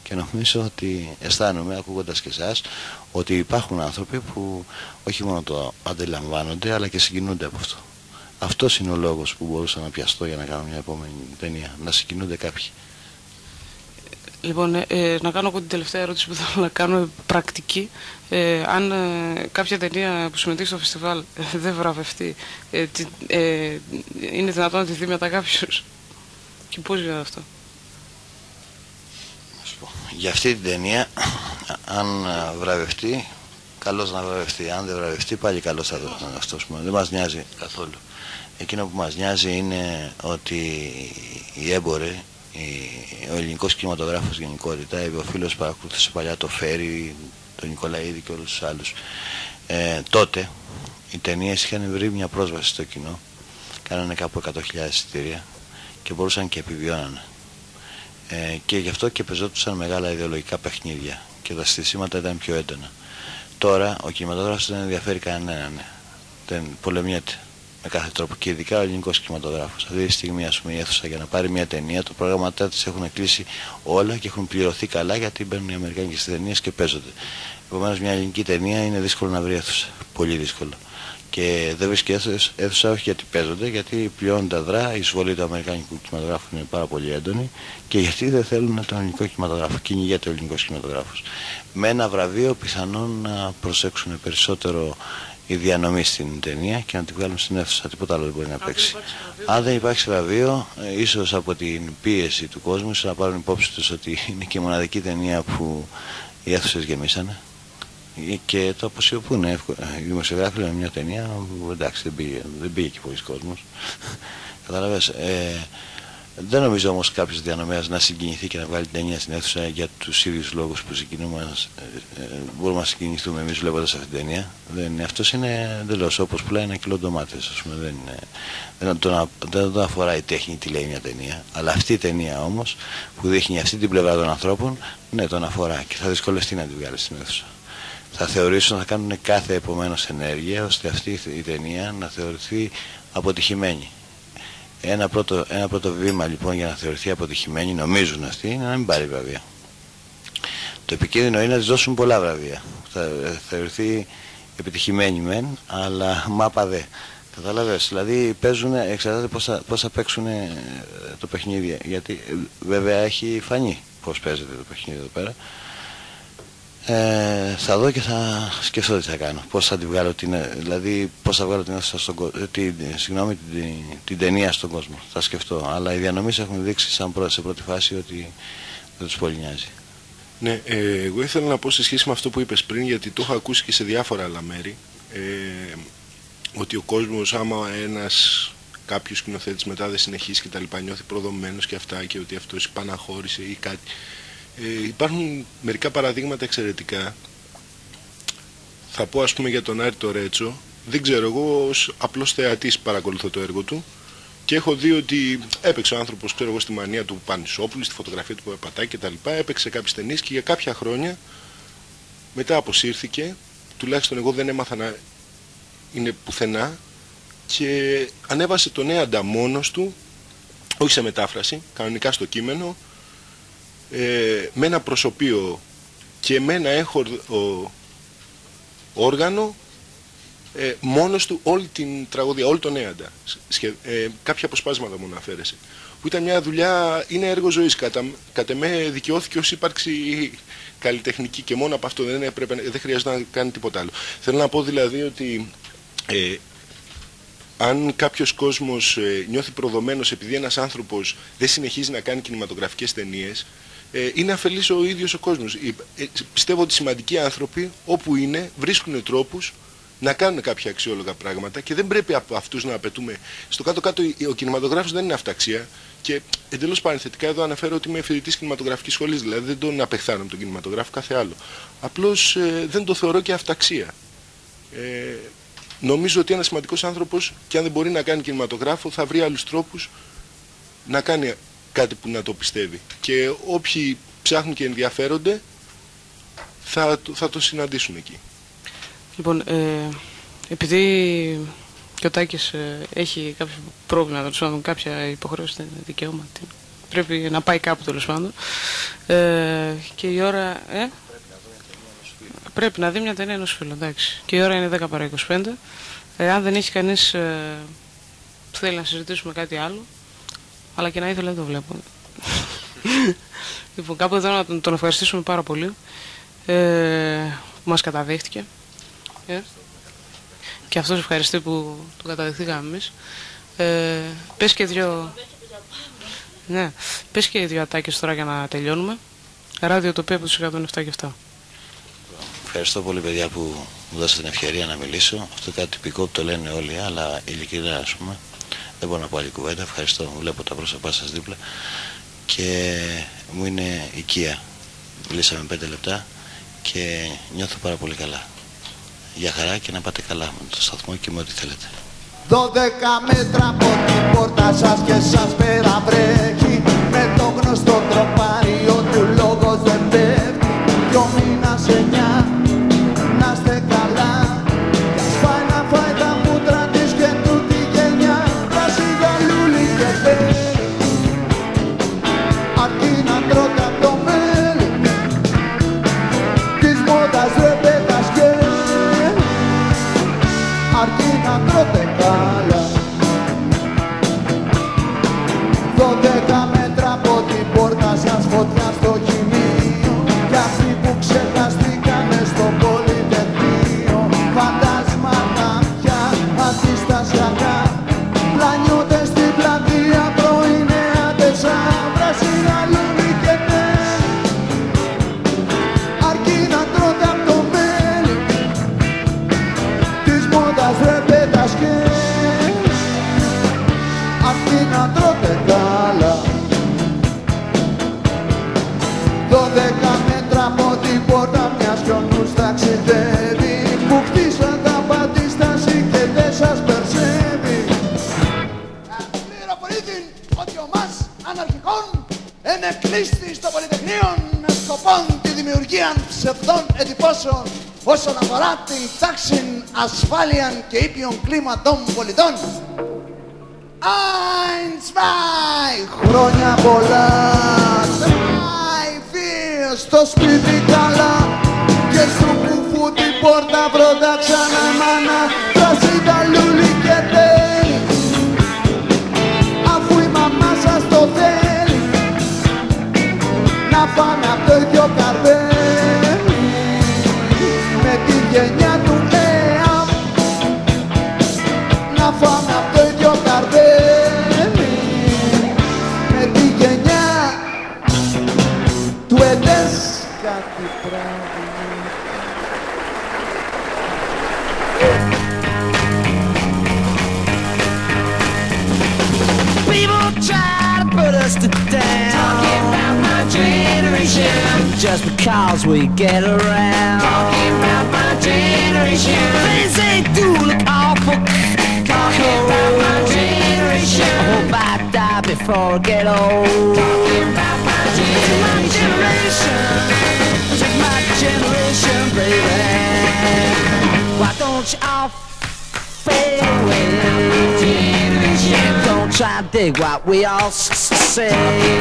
Και νομίζω ότι αισθάνομαι, ακούγοντας και εσάς, ότι υπάρχουν άνθρωποι που όχι μόνο το αντιλαμβάνονται, αλλά και συγκινούνται από αυτό. Αυτός είναι ο λόγος που μπορούσα να πιαστώ για να κάνω μια επόμενη ταινία. Να συγκινούνται κάποιοι. Λοιπόν, ε, ε, να κάνω εγώ την τελευταία ερώτηση που θέλω να κάνω πρακτική. Ε, αν ε, κάποια ταινία που συμμετείχε στο φεστιβάλ ε, δεν βραβευτεί, είναι δυνατόν να τη δει μετά κάποιος; Και πώς γίνεται αυτό; Για αυτή την ταινία αν βραβευτεί καλώς να βραβευτεί αν δεν βραβευτεί πάλι καλώς θα δώσει αυτός δεν μας νοιάζει καθόλου εκείνο που μας νοιάζει είναι ότι οι έμποροι ο ελληνικός κινηματογράφος γενικότητα ο φίλος παρακολουθούσε παλιά το Φέρι τον Νικολαίδη και όλους τους άλλους ε, τότε οι ταινίες είχαν βρει μια πρόσβαση στο κοινό κάνανε κάπου 100.000 εισιτήρια και μπορούσαν και επιβιώνανε ε, και γι' αυτό και πεζόντουσαν μεγάλα ιδεολογικά παιχνίδια και τα στήσιματα ήταν πιο έντονα. Τώρα ο κινηματογράφος δεν ενδιαφέρει κανέναν. Ναι. Δεν πολεμιέται με κάθε τρόπο και ειδικά ο ελληνικός κινηματογράφος. Αυτή τη στιγμή, ας πούμε, η αίθουσα για να πάρει μια ταινία, το πρόγραμμα της έχουν κλείσει όλα και έχουν πληρωθεί καλά γιατί μπαίνουν οι Αμερικάνικες ταινίες και παίζονται. Επομένως, μια ελληνική ταινία είναι δύσκολο να βρει αίθουσα. Πολύ δύσκολο και δεν βρίσκει αίθουσα όχι γιατί παίζονται, γιατί πλέον τα δρά, η εισβολή του Αμερικάνικου κινηματογράφου είναι πάρα πολύ έντονη και γιατί δεν θέλουν τον ελληνικό κινηματογράφο. Κυνηγείται ο ελληνικός κινηματογράφος. Με ένα βραβείο πιθανόν να προσέξουν περισσότερο η διανομή στην ταινία και να τη βγάλουν στην αίθουσα. Τίποτα άλλο δεν μπορεί να παίξει. Αν δεν υπάρχει βραβείο, ε, ίσως από την πίεση του κόσμου, ίσως να πάρουν υπόψη τους ότι είναι και η μοναδική ταινία που οι αίθουσες γεμίσανε και το αποσιωπούν εύκολα. Οι δημοσιογράφοι λένε μια ταινία, εντάξει δεν πήγε, δεν πήγε και πολλοί κόσμος. <laughs> Καταλαβες. Ε, δεν νομίζω όμως κάποιος διανομέας να συγκινηθεί και να βγάλει την ταινία στην αίθουσα για τους ίδιους λόγους που συγκινούμε. Ε, ε, μπορούμε να συγκινηθούμε εμείς βλέποντας αυτή την ταινία. Δεν, αυτός είναι εντελώς όπως πουλάει ένα κιλό ντομάτες. Ας πούμε, δεν, είναι, δεν, τον, δεν τον αφορά η τέχνη τι λέει μια ταινία. Αλλά αυτή η ταινία όμως που δείχνει αυτή την πλευρά των ανθρώπων, ναι τον αφορά και θα δυσκολευτεί να την βγάλει στην αίθουσα θα θεωρήσουν, θα κάνουν κάθε επομένως ενέργεια ώστε αυτή η ταινία να θεωρηθεί αποτυχημένη. Ένα πρώτο, ένα πρώτο βήμα λοιπόν για να θεωρηθεί αποτυχημένη, νομίζουν αυτοί, είναι να μην πάρει βραβεία. Το επικίνδυνο είναι να της δώσουν πολλά βραβεία. Θα θεωρηθεί επιτυχημένη μεν, αλλά μάπα δε. Κατάλαβες, δηλαδή παίζουν, εξαρτάται πώς θα, πώς θα παίξουν το παιχνίδι, γιατί ε, βέβαια έχει φανεί πώς παίζεται το παιχνίδι εδώ πέρα. Ε, θα δω και θα σκεφτώ τι θα κάνω. Πώς θα την βγάλω την, δηλαδή πώς θα βγάλω την, στον, ε, την, συγγνώμη, την, την, ταινία στον κόσμο. Θα σκεφτώ. Αλλά οι διανομής έχουν δείξει σαν πρώτη, σε πρώτη φάση ότι δεν τους πολύ νοιάζει. Ναι, ε, εγώ ήθελα να πω σε σχέση με αυτό που είπες πριν, γιατί το έχω ακούσει και σε διάφορα άλλα μέρη, ε, ότι ο κόσμος άμα ένας κάποιος σκηνοθέτης μετά δεν συνεχίσει και τα λοιπά νιώθει προδομένος και αυτά και ότι αυτός υπαναχώρησε ή κάτι ε, υπάρχουν μερικά παραδείγματα εξαιρετικά. Θα πω ας πούμε για τον Άρη το Ρέτσο. Δεν ξέρω, εγώ ως απλός θεατής παρακολουθώ το έργο του και έχω δει ότι έπαιξε ο άνθρωπος, ξέρω εγώ, στη μανία του Πανισόπουλου, στη φωτογραφία του Παπατάκη κτλ. Έπαιξε κάποιες ταινίες και για κάποια χρόνια μετά αποσύρθηκε. Τουλάχιστον εγώ δεν έμαθα να είναι πουθενά και ανέβασε τον Έαντα μόνος του, όχι σε μετάφραση, κανονικά στο κείμενο, ε, με ένα προσωπείο και με ένα έχορδο όργανο ε, μόνος του όλη την τραγωδία, όλη τον Έαντα. Σχε, ε, κάποια αποσπάσματα μου αναφέρεσαι. Που ήταν μια δουλειά, είναι έργο ζωής. Κατά, κατά με δικαιώθηκε ως ύπαρξη καλλιτεχνική και μόνο από αυτό δεν, έπρεπε, δεν χρειάζεται να κάνει τίποτα άλλο. Θέλω να πω δηλαδή ότι ε, αν κάποιος κόσμος ε, νιώθει προδομένος επειδή ένας άνθρωπος δεν συνεχίζει να κάνει κινηματογραφικές ταινίες, ε, είναι αφελής ο ίδιος ο κόσμος. Ε, πιστεύω ότι σημαντικοί άνθρωποι όπου είναι βρίσκουν τρόπους να κάνουν κάποια αξιόλογα πράγματα και δεν πρέπει από αυτούς να απαιτούμε. Στο κάτω-κάτω ο κινηματογράφος δεν είναι αυταξία και εντελώς παρενθετικά εδώ αναφέρω ότι είμαι φοιτητής κινηματογραφικής σχολής, δηλαδή δεν τον απεχθάνω με τον κινηματογράφο, κάθε άλλο. Απλώς ε, δεν το θεωρώ και αυταξία. Ε, νομίζω ότι ένας σημαντικός άνθρωπος και αν δεν μπορεί να κάνει κινηματογράφο θα βρει άλλους τρόπους να κάνει κάτι που να το πιστεύει. Και όποιοι ψάχνουν και ενδιαφέρονται θα, θα το συναντήσουν εκεί. Λοιπόν, ε, επειδή και ο Τάκης ε, έχει κάποιο πρόβλημα, τέλο πάντων, κάποια υποχρέωση δικαίωμα, πρέπει να πάει κάπου τέλος πάντων. Ε, και η ώρα. Ε, πρέπει να δει μια ταινία ενός φίλου, εντάξει. Και η ώρα είναι 10 παρά 25. Ε, αν δεν έχει κανείς ε, θέλει να συζητήσουμε κάτι άλλο, αλλά και να ήθελα δεν το βλέπω. λοιπόν, κάπου εδώ να τον, τον ευχαριστήσουμε πάρα πολύ ε, που μας καταδέχτηκε. Ε. Και αυτός ευχαριστεί που το καταδεχθήκαμε εμείς. Ε, πες και δύο... Ναι, πες και δύο ατάκες τώρα για να τελειώνουμε. Ράδιο τοπία από τους 107 και 7. Ευχαριστώ πολύ παιδιά που μου δώσατε την ευκαιρία να μιλήσω. Αυτό κάτι τυπικό που το λένε όλοι, αλλά ειλικρινά ας πούμε. Δεν μπορώ να πω άλλη κουβέντα. Ευχαριστώ. Βλέπω τα πρόσωπά σας δίπλα. Και μου είναι οικία. Μιλήσαμε πέντε λεπτά και νιώθω πάρα πολύ καλά. Για χαρά και να πάτε καλά με το σταθμό και με ό,τι θέλετε. Δώδεκα μέτρα από την πόρτα σας και σας πέρα βρέχει Με το γνωστό τροπάριο του λόγος δεν πέφτει είναι κλείστη στο Πολυτεχνείο με σκοπόν τη δημιουργία ψευδών εντυπώσεων όσον αφορά την τάξη ασφάλεια και ήπιον κλίμα των πολιτών. Ein, zwei, χρόνια πολλά, drei, vier, στο σπίτι καλά. Και στο κουφού την πόρτα πρώτα ξανά μάνα, φάμε απ' το ίδιο καρδέλι με τη γενιά του ΕΔΕΣ κάτι πράγμα People try to put us to down. Talking about my generation. Just because we get around. what we all say.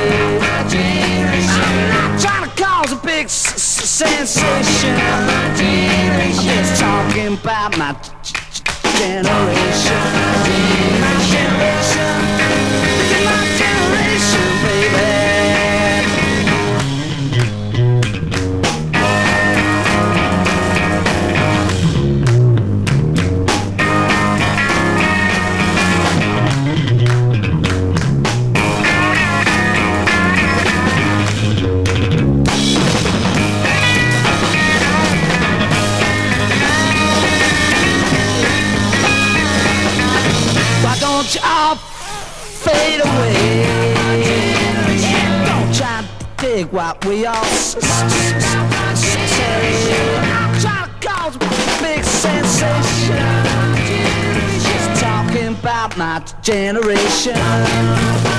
generation. My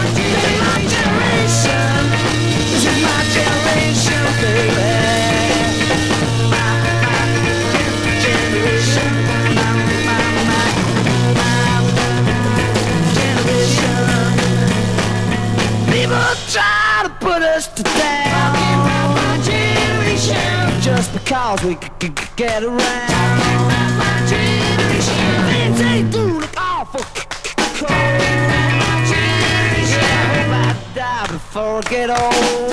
generation. This is my generation, baby. My, my, generation. My, my, my, generation. People try to put us down. Just because we could get around. forget all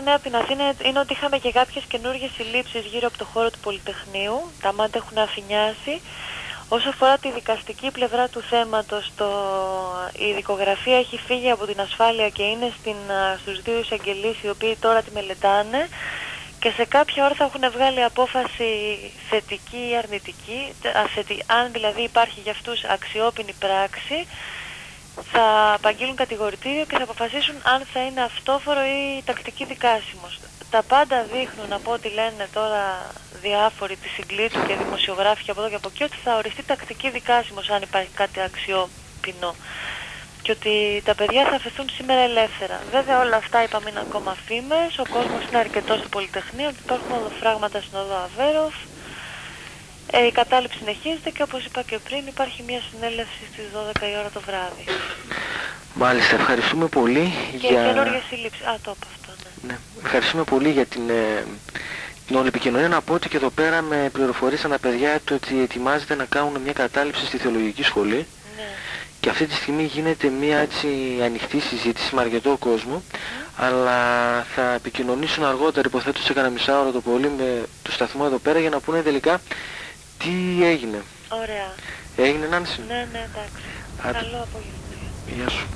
τελευταία νέα από την Αθήνα είναι ότι είχαμε και κάποιες καινούργιες συλλήψεις γύρω από το χώρο του Πολυτεχνείου. Τα μάτια έχουν αφηνιάσει. Όσο αφορά τη δικαστική πλευρά του θέματος, το... η δικογραφία έχει φύγει από την ασφάλεια και είναι στην, α, στους δύο εισαγγελείς οι οποίοι τώρα τη μελετάνε και σε κάποια ώρα θα έχουν βγάλει απόφαση θετική ή αρνητική, α, θετι- αν δηλαδή υπάρχει για αυτούς αξιόπινη πράξη, θα απαγγείλουν κατηγορητήριο και θα αποφασίσουν αν θα είναι αυτόφορο ή τακτική δικάσιμος. Τα πάντα δείχνουν από ό,τι λένε τώρα διάφοροι τη συγκλήτου και δημοσιογράφοι και από εδώ και από εκεί ότι θα οριστεί τακτική δικάσιμος αν υπάρχει κάτι αξιόπινο και ότι τα παιδιά θα αφαιθούν σήμερα ελεύθερα. Βέβαια όλα αυτά είπαμε είναι ακόμα φήμες, ο κόσμος είναι αρκετός στο Πολυτεχνείο, ότι υπάρχουν οδοφράγματα στην οδό Αβέροφ, ε, η κατάληψη συνεχίζεται και όπως είπα και πριν υπάρχει μια συνέλευση στις 12 η ώρα το βράδυ. Μάλιστα, ευχαριστούμε πολύ Και για... καινούργια σύλληψη. Α, το είπα αυτό, ναι. Ναι, ευχαριστούμε πολύ για την, ε, την όλη επικοινωνία. Να πω ότι και εδώ πέρα με πληροφορήσαν τα παιδιά το ότι ετοιμάζεται να κάνουν μια κατάληψη στη θεολογική σχολή. Και αυτή τη στιγμή γίνεται μια έτσι ανοιχτή συζήτηση με αρκετό κόσμο. Αλλά θα επικοινωνήσουν αργότερα, υποθέτως σε κανένα μισάωρο το πολύ, με το σταθμό εδώ πέρα για να πούνε τελικά τι έγινε; Ωραία. Έγινε Νάνση. Ναι, ναι, εντάξει. Άντε. Καλό απόγευμα. Γεια σου.